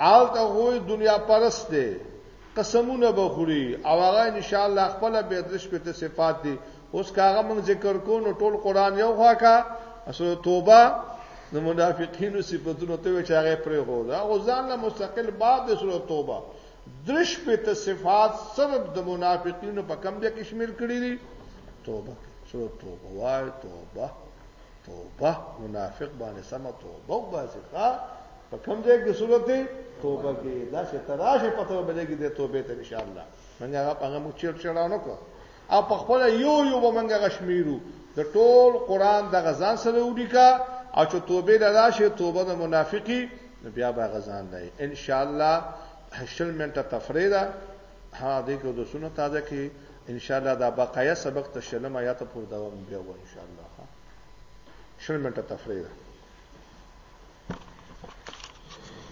هلته هوی دنیا پرست دی قسمونه بخوري او هغه ان شاء الله خپل به درش په صفات دي اوس کاغه موږ ذکر کو نو ټول قران یو خوا کا اسو توبه د منافقینو صفاتونو ته چې هغه پرې هو دا غزان له مستقل باب د سورۃ توبه درش په صفات سبب د منافقینو په کم ځای کې شمیر کړی دي توبه سورۃ توبه وای توبه توبه منافق باندې سم توبه وباسي ښا په کوم ځای کې صورت توبه کې دا چې تراشه پته بلګي د توبې ته ان شاء الله موږ هغه هغه مو چیر چړاو نه کو او په خپل یو یو به موږ غشمیرو د ټول قران د غزان سره وډیکا او چې توبه لاله توبه د منافقي بیا به غزان دی ان شاء الله هشل منټه تفریدا ها دې کې درسونه تازه کی ان شاء الله دا بقایا سبق ته شلم آیات پر دوام بیا و ان شاء الله ها شل منټه تفریح